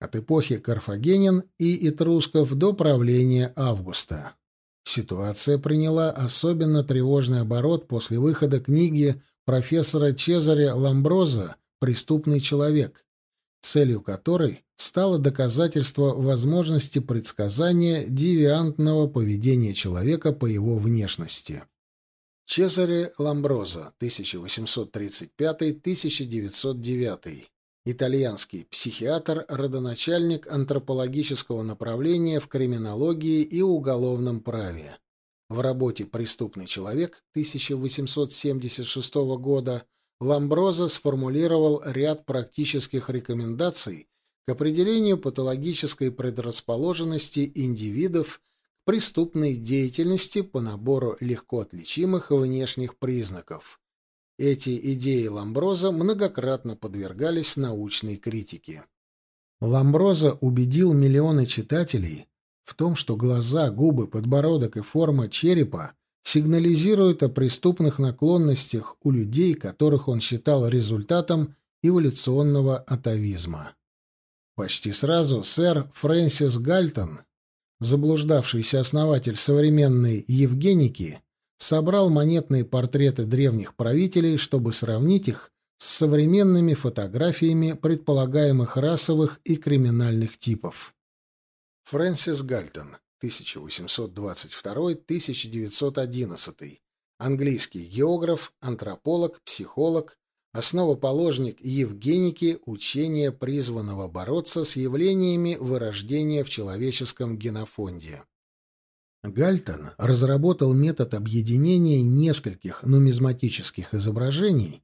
от эпохи Карфагенин и Этрусков до правления Августа. Ситуация приняла особенно тревожный оборот после выхода книги профессора Чезаре Ламброза «Преступный человек», целью которой стало доказательство возможности предсказания девиантного поведения человека по его внешности. Чезаре Ламброза, 1835-1909, итальянский психиатр, родоначальник антропологического направления в криминологии и уголовном праве. В работе «Преступный человек» 1876 года Ламброза сформулировал ряд практических рекомендаций к определению патологической предрасположенности индивидов к преступной деятельности по набору легко отличимых внешних признаков. Эти идеи Ламброза многократно подвергались научной критике. Ламброза убедил миллионы читателей, в том, что глаза, губы, подбородок и форма черепа сигнализируют о преступных наклонностях у людей, которых он считал результатом эволюционного атовизма. Почти сразу сэр Фрэнсис Гальтон, заблуждавшийся основатель современной Евгеники, собрал монетные портреты древних правителей, чтобы сравнить их с современными фотографиями предполагаемых расовых и криминальных типов. Фрэнсис Гальтон, 1822-1911, английский географ, антрополог, психолог, основоположник Евгеники, учения, призванного бороться с явлениями вырождения в человеческом генофонде. Гальтон разработал метод объединения нескольких нумизматических изображений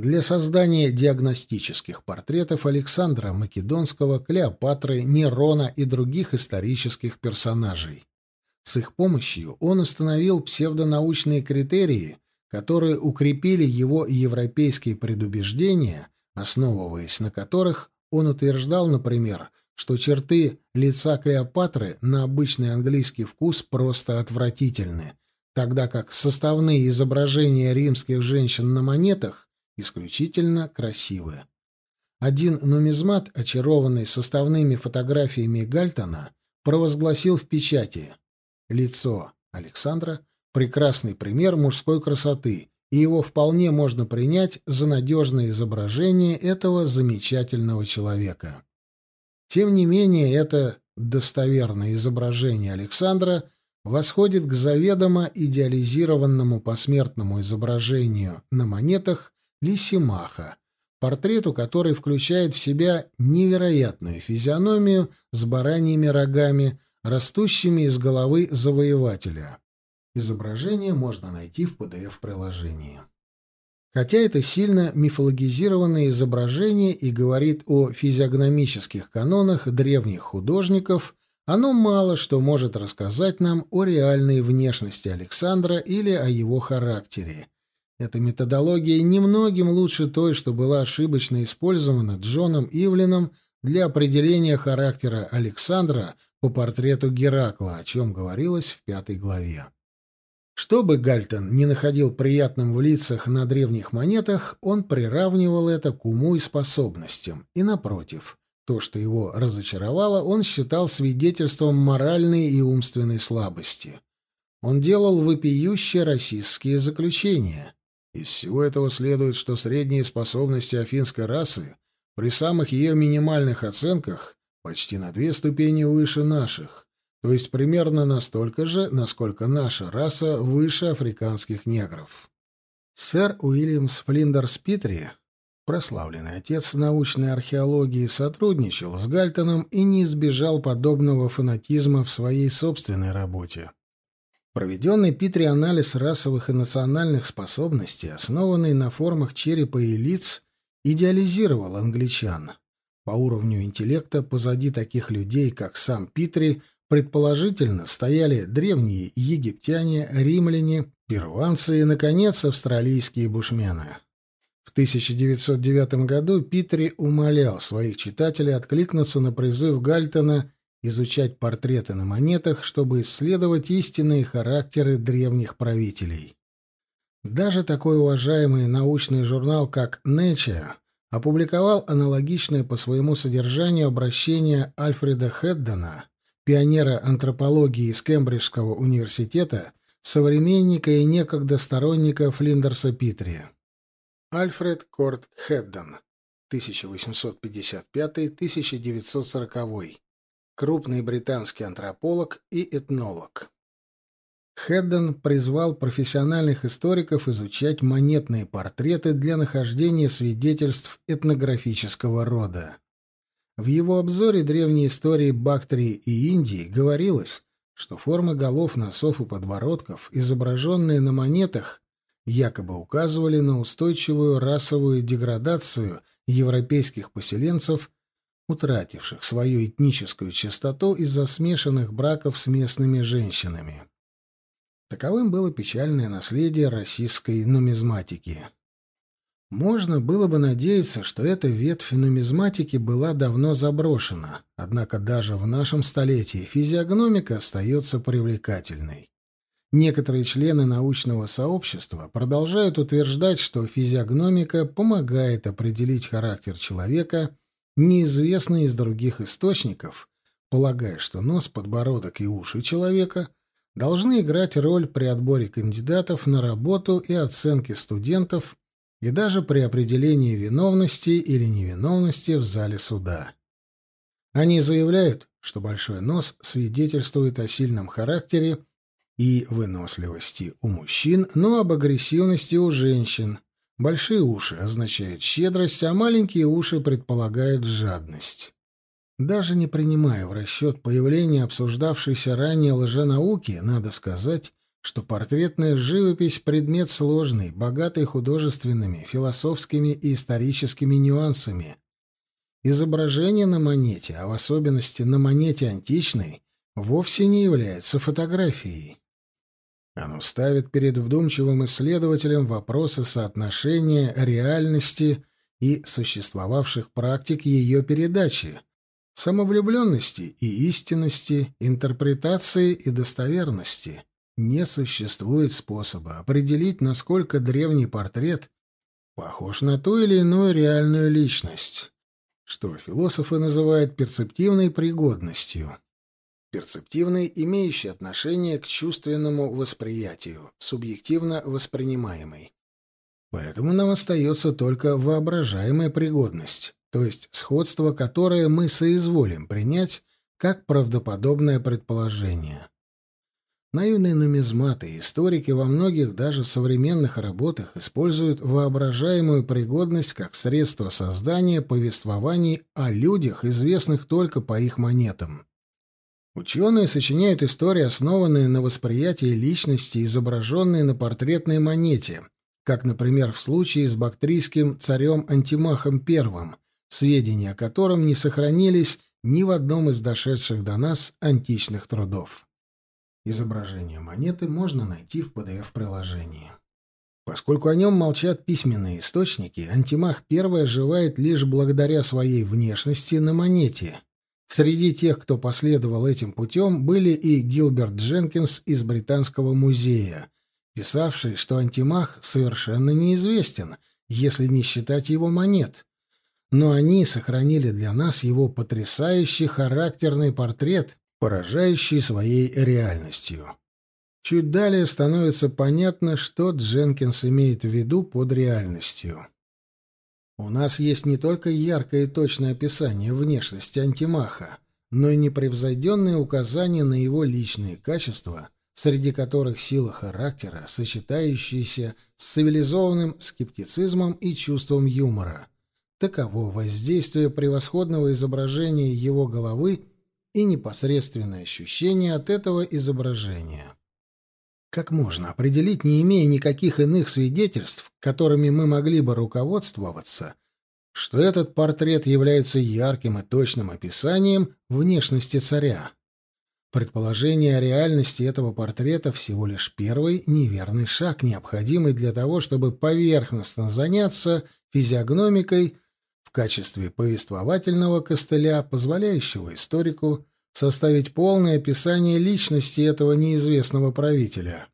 для создания диагностических портретов Александра Македонского, Клеопатры, Нерона и других исторических персонажей. С их помощью он установил псевдонаучные критерии, которые укрепили его европейские предубеждения, основываясь на которых он утверждал, например, что черты лица Клеопатры на обычный английский вкус просто отвратительны, тогда как составные изображения римских женщин на монетах исключительно красивы. Один нумизмат, очарованный составными фотографиями Гальтона, провозгласил в печати «Лицо Александра — прекрасный пример мужской красоты, и его вполне можно принять за надежное изображение этого замечательного человека». Тем не менее, это достоверное изображение Александра восходит к заведомо идеализированному посмертному изображению на монетах Лисимаха, портрету который включает в себя невероятную физиономию с бараньими рогами, растущими из головы завоевателя. Изображение можно найти в PDF-приложении. Хотя это сильно мифологизированное изображение и говорит о физиогномических канонах древних художников, оно мало что может рассказать нам о реальной внешности Александра или о его характере. Эта методология немногим лучше той, что была ошибочно использована Джоном Ивлином для определения характера Александра по портрету Геракла, о чем говорилось в пятой главе. Что бы Гальтон не находил приятным в лицах на древних монетах, он приравнивал это к уму и способностям, и, напротив, то, что его разочаровало, он считал свидетельством моральной и умственной слабости. Он делал вопиющие расистские заключения. Из всего этого следует, что средние способности афинской расы при самых ее минимальных оценках почти на две ступени выше наших то есть примерно настолько же, насколько наша раса выше африканских негров. Сэр Уильямс Флиндерс Питри, прославленный отец научной археологии, сотрудничал с Гальтоном и не избежал подобного фанатизма в своей собственной работе. Проведенный Питри анализ расовых и национальных способностей, основанный на формах черепа и лиц, идеализировал англичан. По уровню интеллекта позади таких людей, как сам Питри, Предположительно, стояли древние египтяне, римляне, перуанцы и, наконец, австралийские бушмены. В 1909 году Питри умолял своих читателей откликнуться на призыв Гальтона изучать портреты на монетах, чтобы исследовать истинные характеры древних правителей. Даже такой уважаемый научный журнал, как Nature, опубликовал аналогичное по своему содержанию обращение Альфреда Хеддена пионера антропологии из Кембриджского университета, современника и некогда сторонника Флиндерса Питри. Альфред Корт Хедден, 1855-1940, крупный британский антрополог и этнолог. Хедден призвал профессиональных историков изучать монетные портреты для нахождения свидетельств этнографического рода. В его обзоре древней истории Бактрии и Индии говорилось, что формы голов, носов и подбородков, изображенные на монетах, якобы указывали на устойчивую расовую деградацию европейских поселенцев, утративших свою этническую чистоту из-за смешанных браков с местными женщинами. Таковым было печальное наследие российской нумизматики. Можно было бы надеяться, что эта ветвь нумизматики была давно заброшена, однако даже в нашем столетии физиогномика остается привлекательной. Некоторые члены научного сообщества продолжают утверждать, что физиогномика помогает определить характер человека, неизвестный из других источников, полагая, что нос, подбородок и уши человека должны играть роль при отборе кандидатов на работу и оценке студентов и даже при определении виновности или невиновности в зале суда. Они заявляют, что большой нос свидетельствует о сильном характере и выносливости у мужчин, но об агрессивности у женщин. Большие уши означают щедрость, а маленькие уши предполагают жадность. Даже не принимая в расчет появление обсуждавшейся ранее лженауки, надо сказать, что портретная живопись — предмет сложный, богатый художественными, философскими и историческими нюансами. Изображение на монете, а в особенности на монете античной, вовсе не является фотографией. Оно ставит перед вдумчивым исследователем вопросы соотношения реальности и существовавших практик ее передачи, самовлюбленности и истинности, интерпретации и достоверности — не существует способа определить, насколько древний портрет похож на ту или иную реальную личность, что философы называют перцептивной пригодностью. Перцептивной, имеющей отношение к чувственному восприятию, субъективно воспринимаемой. Поэтому нам остается только воображаемая пригодность, то есть сходство, которое мы соизволим принять как правдоподобное предположение. Наивные нумизматы и историки во многих даже современных работах используют воображаемую пригодность как средство создания повествований о людях, известных только по их монетам. Ученые сочиняют истории, основанные на восприятии личности, изображенные на портретной монете, как, например, в случае с бактрийским царем Антимахом I, сведения о котором не сохранились ни в одном из дошедших до нас античных трудов. Изображение монеты можно найти в PDF-приложении. Поскольку о нем молчат письменные источники, антимах первый оживает лишь благодаря своей внешности на монете. Среди тех, кто последовал этим путем, были и Гилберт Дженкинс из Британского музея, писавший, что антимах совершенно неизвестен, если не считать его монет. Но они сохранили для нас его потрясающий характерный портрет поражающий своей реальностью. Чуть далее становится понятно, что Дженкинс имеет в виду под реальностью. У нас есть не только яркое и точное описание внешности антимаха, но и непревзойденные указания на его личные качества, среди которых сила характера, сочетающаяся с цивилизованным скептицизмом и чувством юмора. Таково воздействие превосходного изображения его головы и непосредственное ощущение от этого изображения. Как можно определить, не имея никаких иных свидетельств, которыми мы могли бы руководствоваться, что этот портрет является ярким и точным описанием внешности царя? Предположение о реальности этого портрета всего лишь первый неверный шаг, необходимый для того, чтобы поверхностно заняться физиогномикой в качестве повествовательного костыля, позволяющего историку составить полное описание личности этого неизвестного правителя.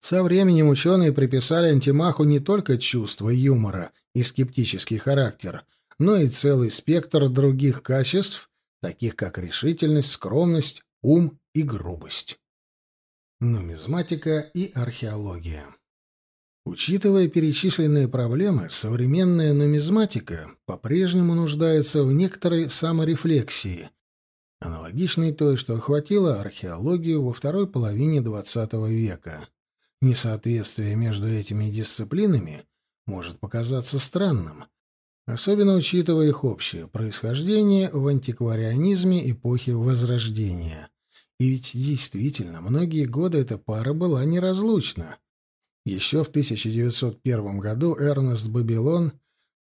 Со временем ученые приписали Антимаху не только чувство юмора и скептический характер, но и целый спектр других качеств, таких как решительность, скромность, ум и грубость. Нумизматика и археология Учитывая перечисленные проблемы, современная нумизматика по-прежнему нуждается в некоторой саморефлексии, аналогичной той, что охватила археологию во второй половине XX века. Несоответствие между этими дисциплинами может показаться странным, особенно учитывая их общее происхождение в антикварианизме эпохи Возрождения. И ведь действительно, многие годы эта пара была неразлучна. Еще в 1901 году Эрнест Бабилон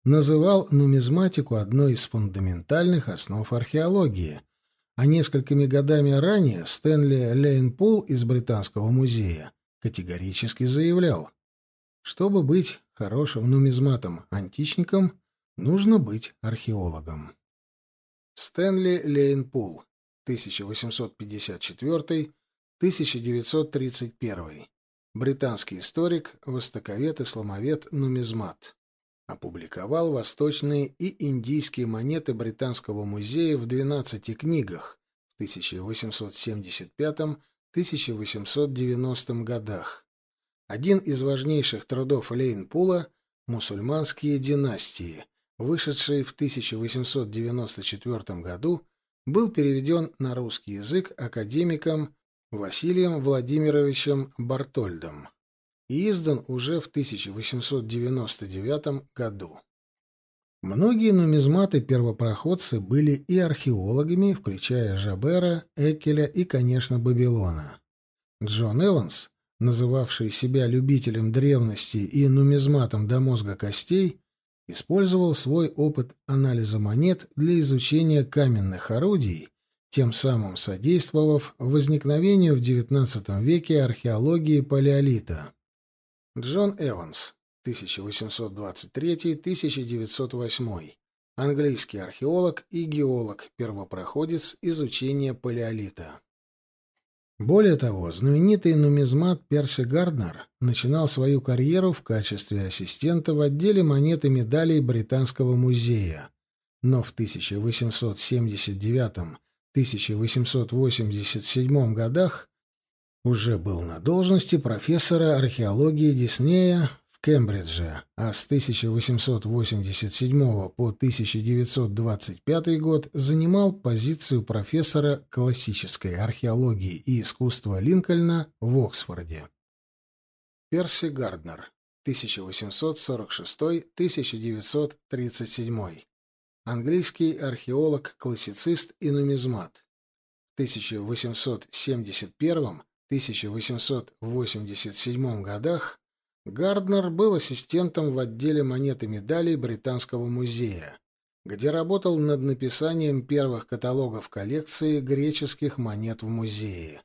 называл нумизматику одной из фундаментальных основ археологии, а несколькими годами ранее Стэнли Лейнпул из Британского музея категорически заявлял, чтобы быть хорошим нумизматом-античником, нужно быть археологом. Стэнли Лейнпул, 1854-1931 британский историк, востоковед, исламовед, нумизмат. Опубликовал восточные и индийские монеты Британского музея в 12 книгах в 1875-1890 годах. Один из важнейших трудов Лейнпула «Мусульманские династии», вышедший в 1894 году, был переведен на русский язык академиком Василием Владимировичем Бартольдом и издан уже в 1899 году. Многие нумизматы-первопроходцы были и археологами, включая Жабера, Экеля и, конечно, Бабилона. Джон Эванс, называвший себя любителем древности и нумизматом до мозга костей, использовал свой опыт анализа монет для изучения каменных орудий тем самым содействовав возникновению в XIX веке археологии палеолита. Джон Эванс, 1823-1908, английский археолог и геолог, первопроходец изучения палеолита. Более того, знаменитый нумизмат Перси Гарднер начинал свою карьеру в качестве ассистента в отделе монет и медалей Британского музея, но в 1879 1887 годах уже был на должности профессора археологии Диснея в Кембридже, а с 1887 по 1925 год занимал позицию профессора классической археологии и искусства Линкольна в Оксфорде. Перси Гарднер, 1846-1937. Английский археолог-классицист и нумизмат. В 1871-1887 годах Гарднер был ассистентом в отделе монет и медалей Британского музея, где работал над написанием первых каталогов коллекции греческих монет в музее.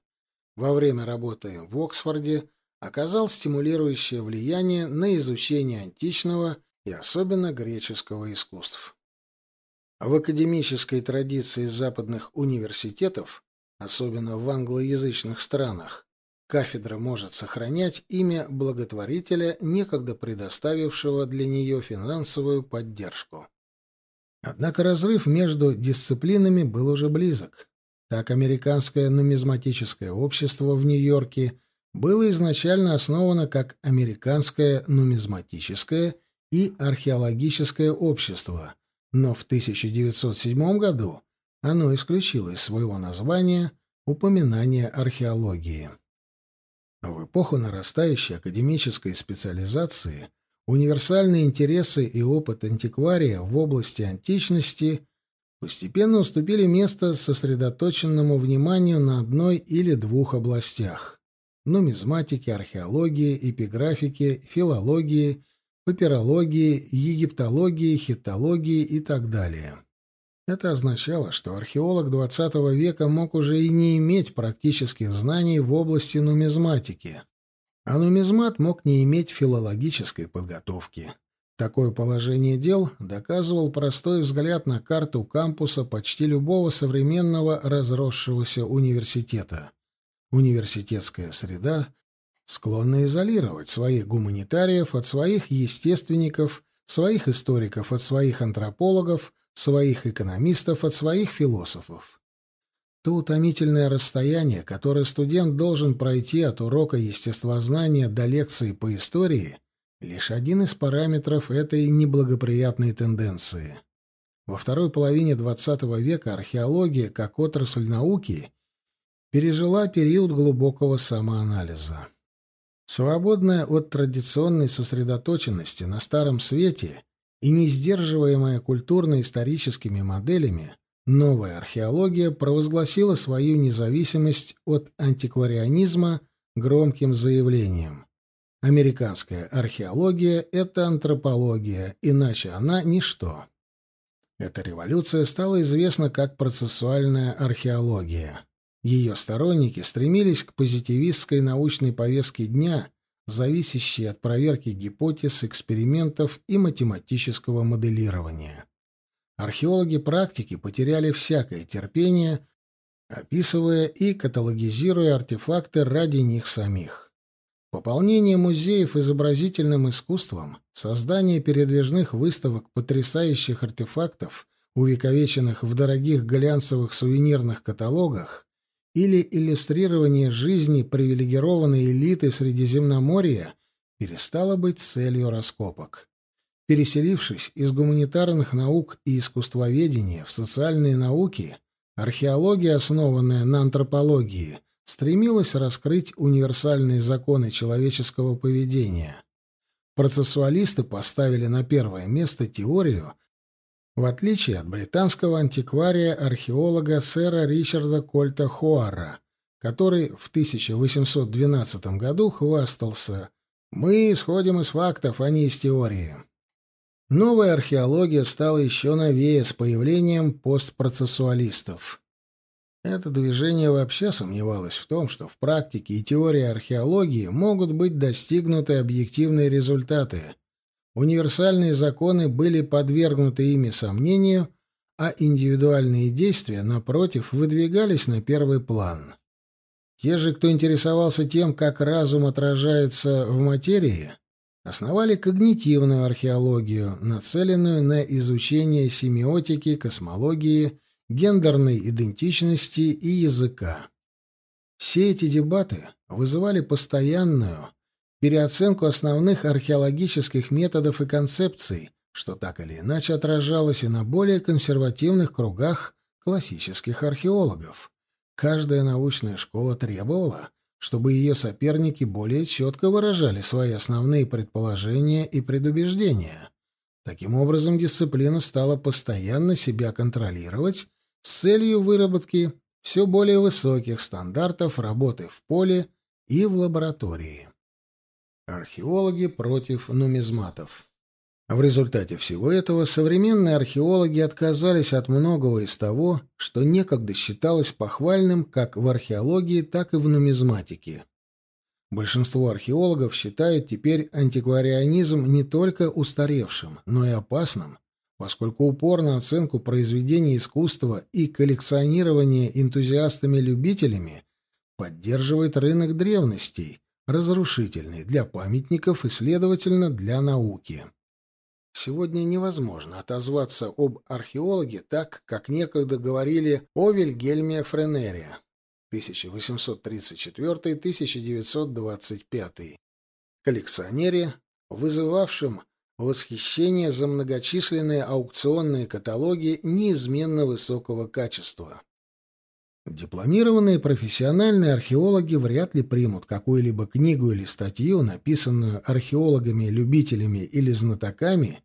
Во время работы в Оксфорде оказал стимулирующее влияние на изучение античного и особенно греческого искусств. В академической традиции западных университетов, особенно в англоязычных странах, кафедра может сохранять имя благотворителя, некогда предоставившего для нее финансовую поддержку. Однако разрыв между дисциплинами был уже близок. Так американское нумизматическое общество в Нью-Йорке было изначально основано как Американское нумизматическое и археологическое общество, но в 1907 году оно исключило из своего названия упоминание археологии. В эпоху нарастающей академической специализации универсальные интересы и опыт антиквария в области античности постепенно уступили место сосредоточенному вниманию на одной или двух областях нумизматики, археологии, эпиграфики, филологии, папирологии, египтологии, хитологии и так далее. Это означало, что археолог XX века мог уже и не иметь практических знаний в области нумизматики, а нумизмат мог не иметь филологической подготовки. Такое положение дел доказывал простой взгляд на карту кампуса почти любого современного разросшегося университета. Университетская среда склонна изолировать своих гуманитариев от своих естественников, своих историков от своих антропологов, своих экономистов от своих философов. То утомительное расстояние, которое студент должен пройти от урока естествознания до лекции по истории, лишь один из параметров этой неблагоприятной тенденции. Во второй половине XX века археология, как отрасль науки, пережила период глубокого самоанализа. Свободная от традиционной сосредоточенности на Старом Свете и не сдерживаемая культурно-историческими моделями, новая археология провозгласила свою независимость от антикварианизма громким заявлением. Американская археология — это антропология, иначе она — ничто. Эта революция стала известна как процессуальная археология. Ее сторонники стремились к позитивистской научной повестке дня, зависящей от проверки гипотез, экспериментов и математического моделирования. Археологи практики потеряли всякое терпение, описывая и каталогизируя артефакты ради них самих. Пополнение музеев изобразительным искусством, создание передвижных выставок потрясающих артефактов, увековеченных в дорогих глянцевых сувенирных каталогах, или иллюстрирование жизни привилегированной элиты Средиземноморья перестало быть целью раскопок. Переселившись из гуманитарных наук и искусствоведения в социальные науки, археология, основанная на антропологии, стремилась раскрыть универсальные законы человеческого поведения. Процессуалисты поставили на первое место теорию – в отличие от британского антиквария-археолога сэра Ричарда Кольта Хуара, который в 1812 году хвастался «Мы исходим из фактов, а не из теории». Новая археология стала еще новее с появлением постпроцессуалистов. Это движение вообще сомневалось в том, что в практике и теории археологии могут быть достигнуты объективные результаты – Универсальные законы были подвергнуты ими сомнению, а индивидуальные действия, напротив, выдвигались на первый план. Те же, кто интересовался тем, как разум отражается в материи, основали когнитивную археологию, нацеленную на изучение семиотики, космологии, гендерной идентичности и языка. Все эти дебаты вызывали постоянную, переоценку основных археологических методов и концепций, что так или иначе отражалось и на более консервативных кругах классических археологов. Каждая научная школа требовала, чтобы ее соперники более четко выражали свои основные предположения и предубеждения. Таким образом, дисциплина стала постоянно себя контролировать с целью выработки все более высоких стандартов работы в поле и в лаборатории. Археологи против нумизматов. В результате всего этого современные археологи отказались от многого из того, что некогда считалось похвальным как в археологии, так и в нумизматике. Большинство археологов считают теперь антикварианизм не только устаревшим, но и опасным, поскольку упор на оценку произведений искусства и коллекционирование энтузиастами-любителями поддерживает рынок древностей, разрушительный для памятников и, следовательно, для науки. Сегодня невозможно отозваться об археологе так, как некогда говорили о Вильгельме Френере 1834-1925, коллекционере, вызывавшем восхищение за многочисленные аукционные каталоги неизменно высокого качества. Дипломированные профессиональные археологи вряд ли примут какую-либо книгу или статью, написанную археологами-любителями или знатоками,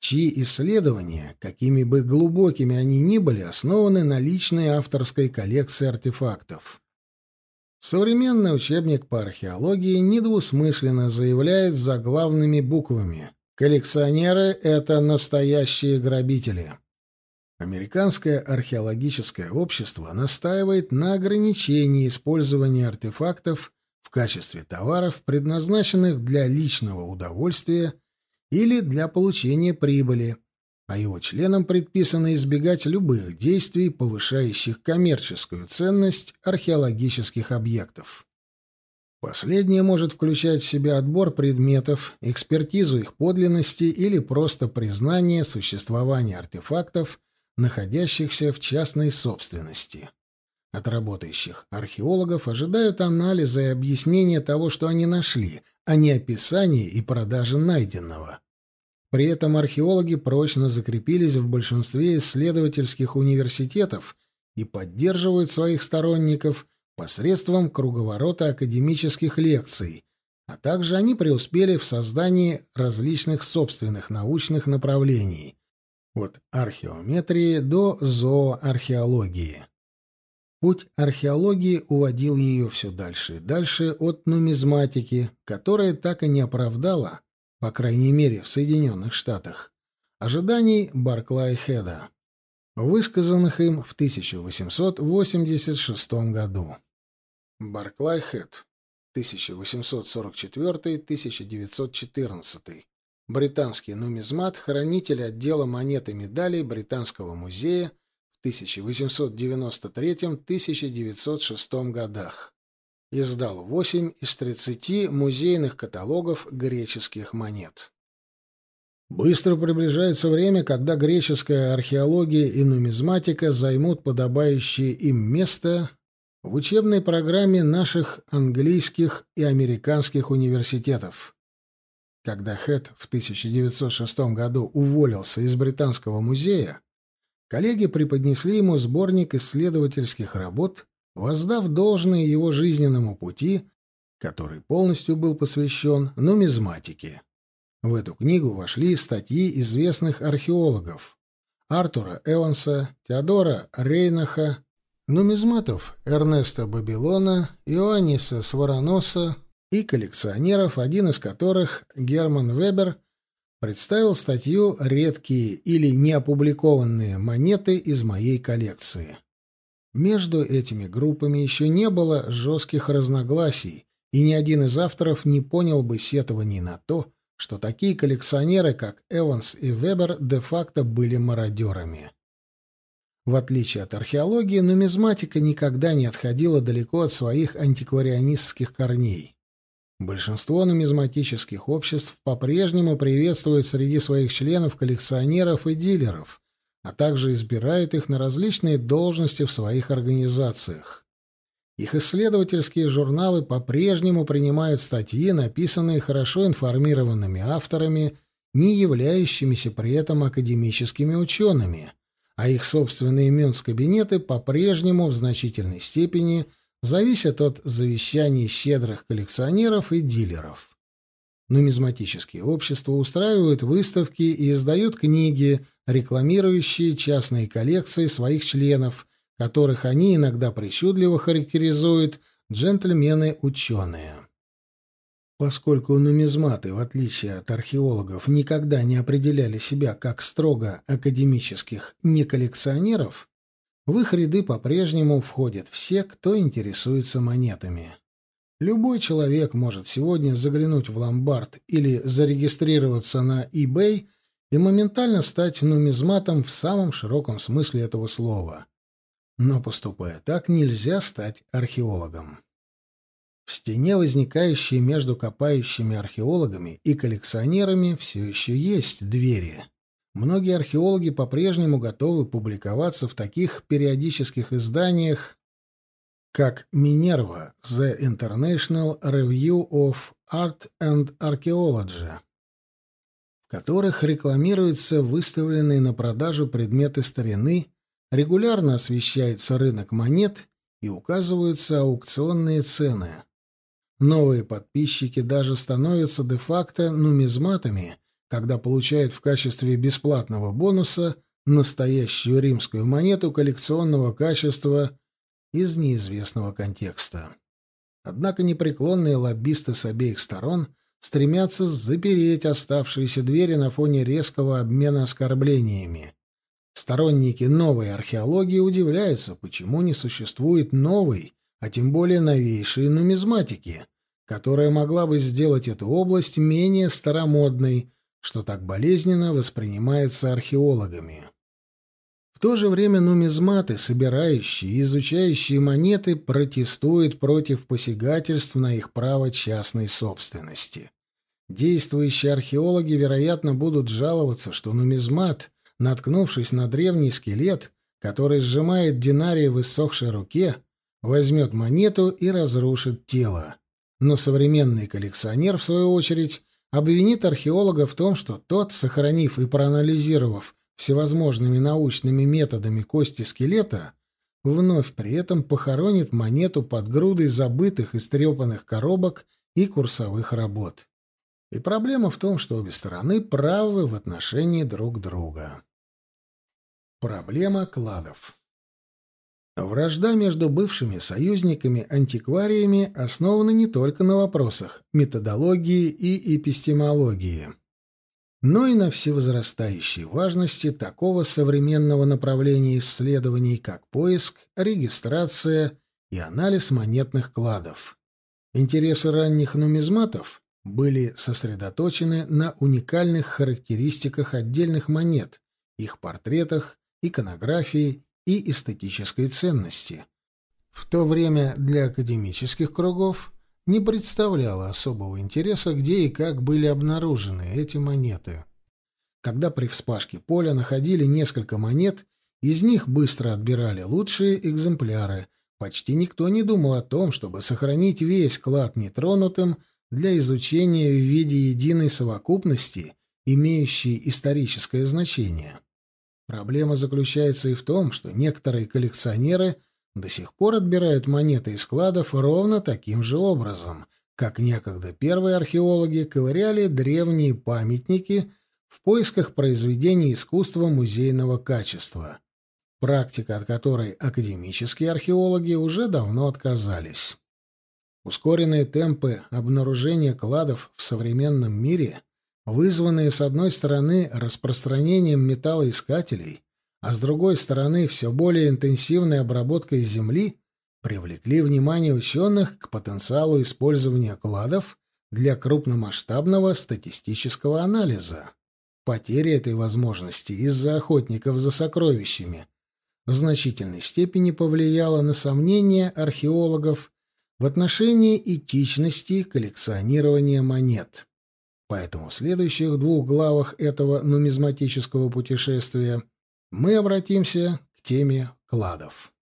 чьи исследования, какими бы глубокими они ни были, основаны на личной авторской коллекции артефактов. Современный учебник по археологии недвусмысленно заявляет заглавными буквами «Коллекционеры — это настоящие грабители». Американское археологическое общество настаивает на ограничении использования артефактов в качестве товаров, предназначенных для личного удовольствия или для получения прибыли, а его членам предписано избегать любых действий, повышающих коммерческую ценность археологических объектов. Последнее может включать в себя отбор предметов, экспертизу их подлинности или просто признание существования артефактов, находящихся в частной собственности. От работающих археологов ожидают анализа и объяснения того, что они нашли, а не описания и продажи найденного. При этом археологи прочно закрепились в большинстве исследовательских университетов и поддерживают своих сторонников посредством круговорота академических лекций, а также они преуспели в создании различных собственных научных направлений, от археометрии до зооархеологии. Путь археологии уводил ее все дальше и дальше от нумизматики, которая так и не оправдала по крайней мере в Соединенных Штатах, ожиданий Барклай Хеда, высказанных им в 1886 году. Барклай Хед, 1844-1914, британский нумизмат, хранитель отдела монет и медалей Британского музея в 1893-1906 годах издал 8 из 30 музейных каталогов греческих монет. Быстро приближается время, когда греческая археология и нумизматика займут подобающее им место в учебной программе наших английских и американских университетов. Когда Хэт в 1906 году уволился из Британского музея, коллеги преподнесли ему сборник исследовательских работ воздав должное его жизненному пути, который полностью был посвящен нумизматике. В эту книгу вошли статьи известных археологов Артура Эванса, Теодора Рейнаха, нумизматов Эрнеста Бабилона, Иоанниса Свароноса и коллекционеров, один из которых, Герман Вебер, представил статью «Редкие или неопубликованные монеты из моей коллекции». Между этими группами еще не было жестких разногласий, и ни один из авторов не понял бы сетований на то, что такие коллекционеры, как Эванс и Вебер, де-факто были мародерами. В отличие от археологии, нумизматика никогда не отходила далеко от своих антикварианистских корней. Большинство нумизматических обществ по-прежнему приветствуют среди своих членов коллекционеров и дилеров, а также избирают их на различные должности в своих организациях. Их исследовательские журналы по-прежнему принимают статьи, написанные хорошо информированными авторами, не являющимися при этом академическими учеными, а их собственные мюнс-кабинеты по-прежнему в значительной степени зависят от завещаний щедрых коллекционеров и дилеров. Нумизматические общества устраивают выставки и издают книги, рекламирующие частные коллекции своих членов, которых они иногда причудливо характеризуют джентльмены-ученые. Поскольку нумизматы, в отличие от археологов, никогда не определяли себя как строго академических неколлекционеров, в их ряды по-прежнему входят все, кто интересуется монетами. Любой человек может сегодня заглянуть в ломбард или зарегистрироваться на eBay и моментально стать нумизматом в самом широком смысле этого слова. Но поступая так, нельзя стать археологом. В стене, возникающей между копающими археологами и коллекционерами, все еще есть двери. Многие археологи по-прежнему готовы публиковаться в таких периодических изданиях, как Minerva The International Review of Art and Archaeology, в которых рекламируются выставленные на продажу предметы старины, регулярно освещается рынок монет и указываются аукционные цены. Новые подписчики даже становятся де-факто нумизматами, когда получают в качестве бесплатного бонуса настоящую римскую монету коллекционного качества из неизвестного контекста. Однако непреклонные лоббисты с обеих сторон стремятся запереть оставшиеся двери на фоне резкого обмена оскорблениями. Сторонники новой археологии удивляются, почему не существует новой, а тем более новейшей нумизматики, которая могла бы сделать эту область менее старомодной, что так болезненно воспринимается археологами. В то же время нумизматы, собирающие и изучающие монеты, протестуют против посягательств на их право частной собственности. Действующие археологи, вероятно, будут жаловаться, что нумизмат, наткнувшись на древний скелет, который сжимает динарий в иссохшей руке, возьмет монету и разрушит тело. Но современный коллекционер, в свою очередь, обвинит археолога в том, что тот, сохранив и проанализировав всевозможными научными методами кости скелета, вновь при этом похоронит монету под грудой забытых и стрепанных коробок и курсовых работ. И проблема в том, что обе стороны правы в отношении друг друга. Проблема кладов. Вражда между бывшими союзниками-антиквариями основана не только на вопросах методологии и эпистемологии, но и на всевозрастающей важности такого современного направления исследований, как поиск, регистрация и анализ монетных кладов. Интересы ранних нумизматов были сосредоточены на уникальных характеристиках отдельных монет, их портретах, иконографии и эстетической ценности. В то время для академических кругов не представляло особого интереса, где и как были обнаружены эти монеты. Когда при вспашке поля находили несколько монет, из них быстро отбирали лучшие экземпляры. Почти никто не думал о том, чтобы сохранить весь клад нетронутым для изучения в виде единой совокупности, имеющей историческое значение. Проблема заключается и в том, что некоторые коллекционеры до сих пор отбирают монеты из складов ровно таким же образом, как некогда первые археологи ковыряли древние памятники в поисках произведений искусства музейного качества. Практика, от которой академические археологи уже давно отказались. Ускоренные темпы обнаружения кладов в современном мире вызванные, с одной стороны, распространением металлоискателей, а с другой стороны, все более интенсивной обработкой земли, привлекли внимание ученых к потенциалу использования кладов для крупномасштабного статистического анализа. Потеря этой возможности из-за охотников за сокровищами в значительной степени повлияла на сомнения археологов в отношении этичности коллекционирования монет. Поэтому в следующих двух главах этого нумизматического путешествия мы обратимся к теме кладов.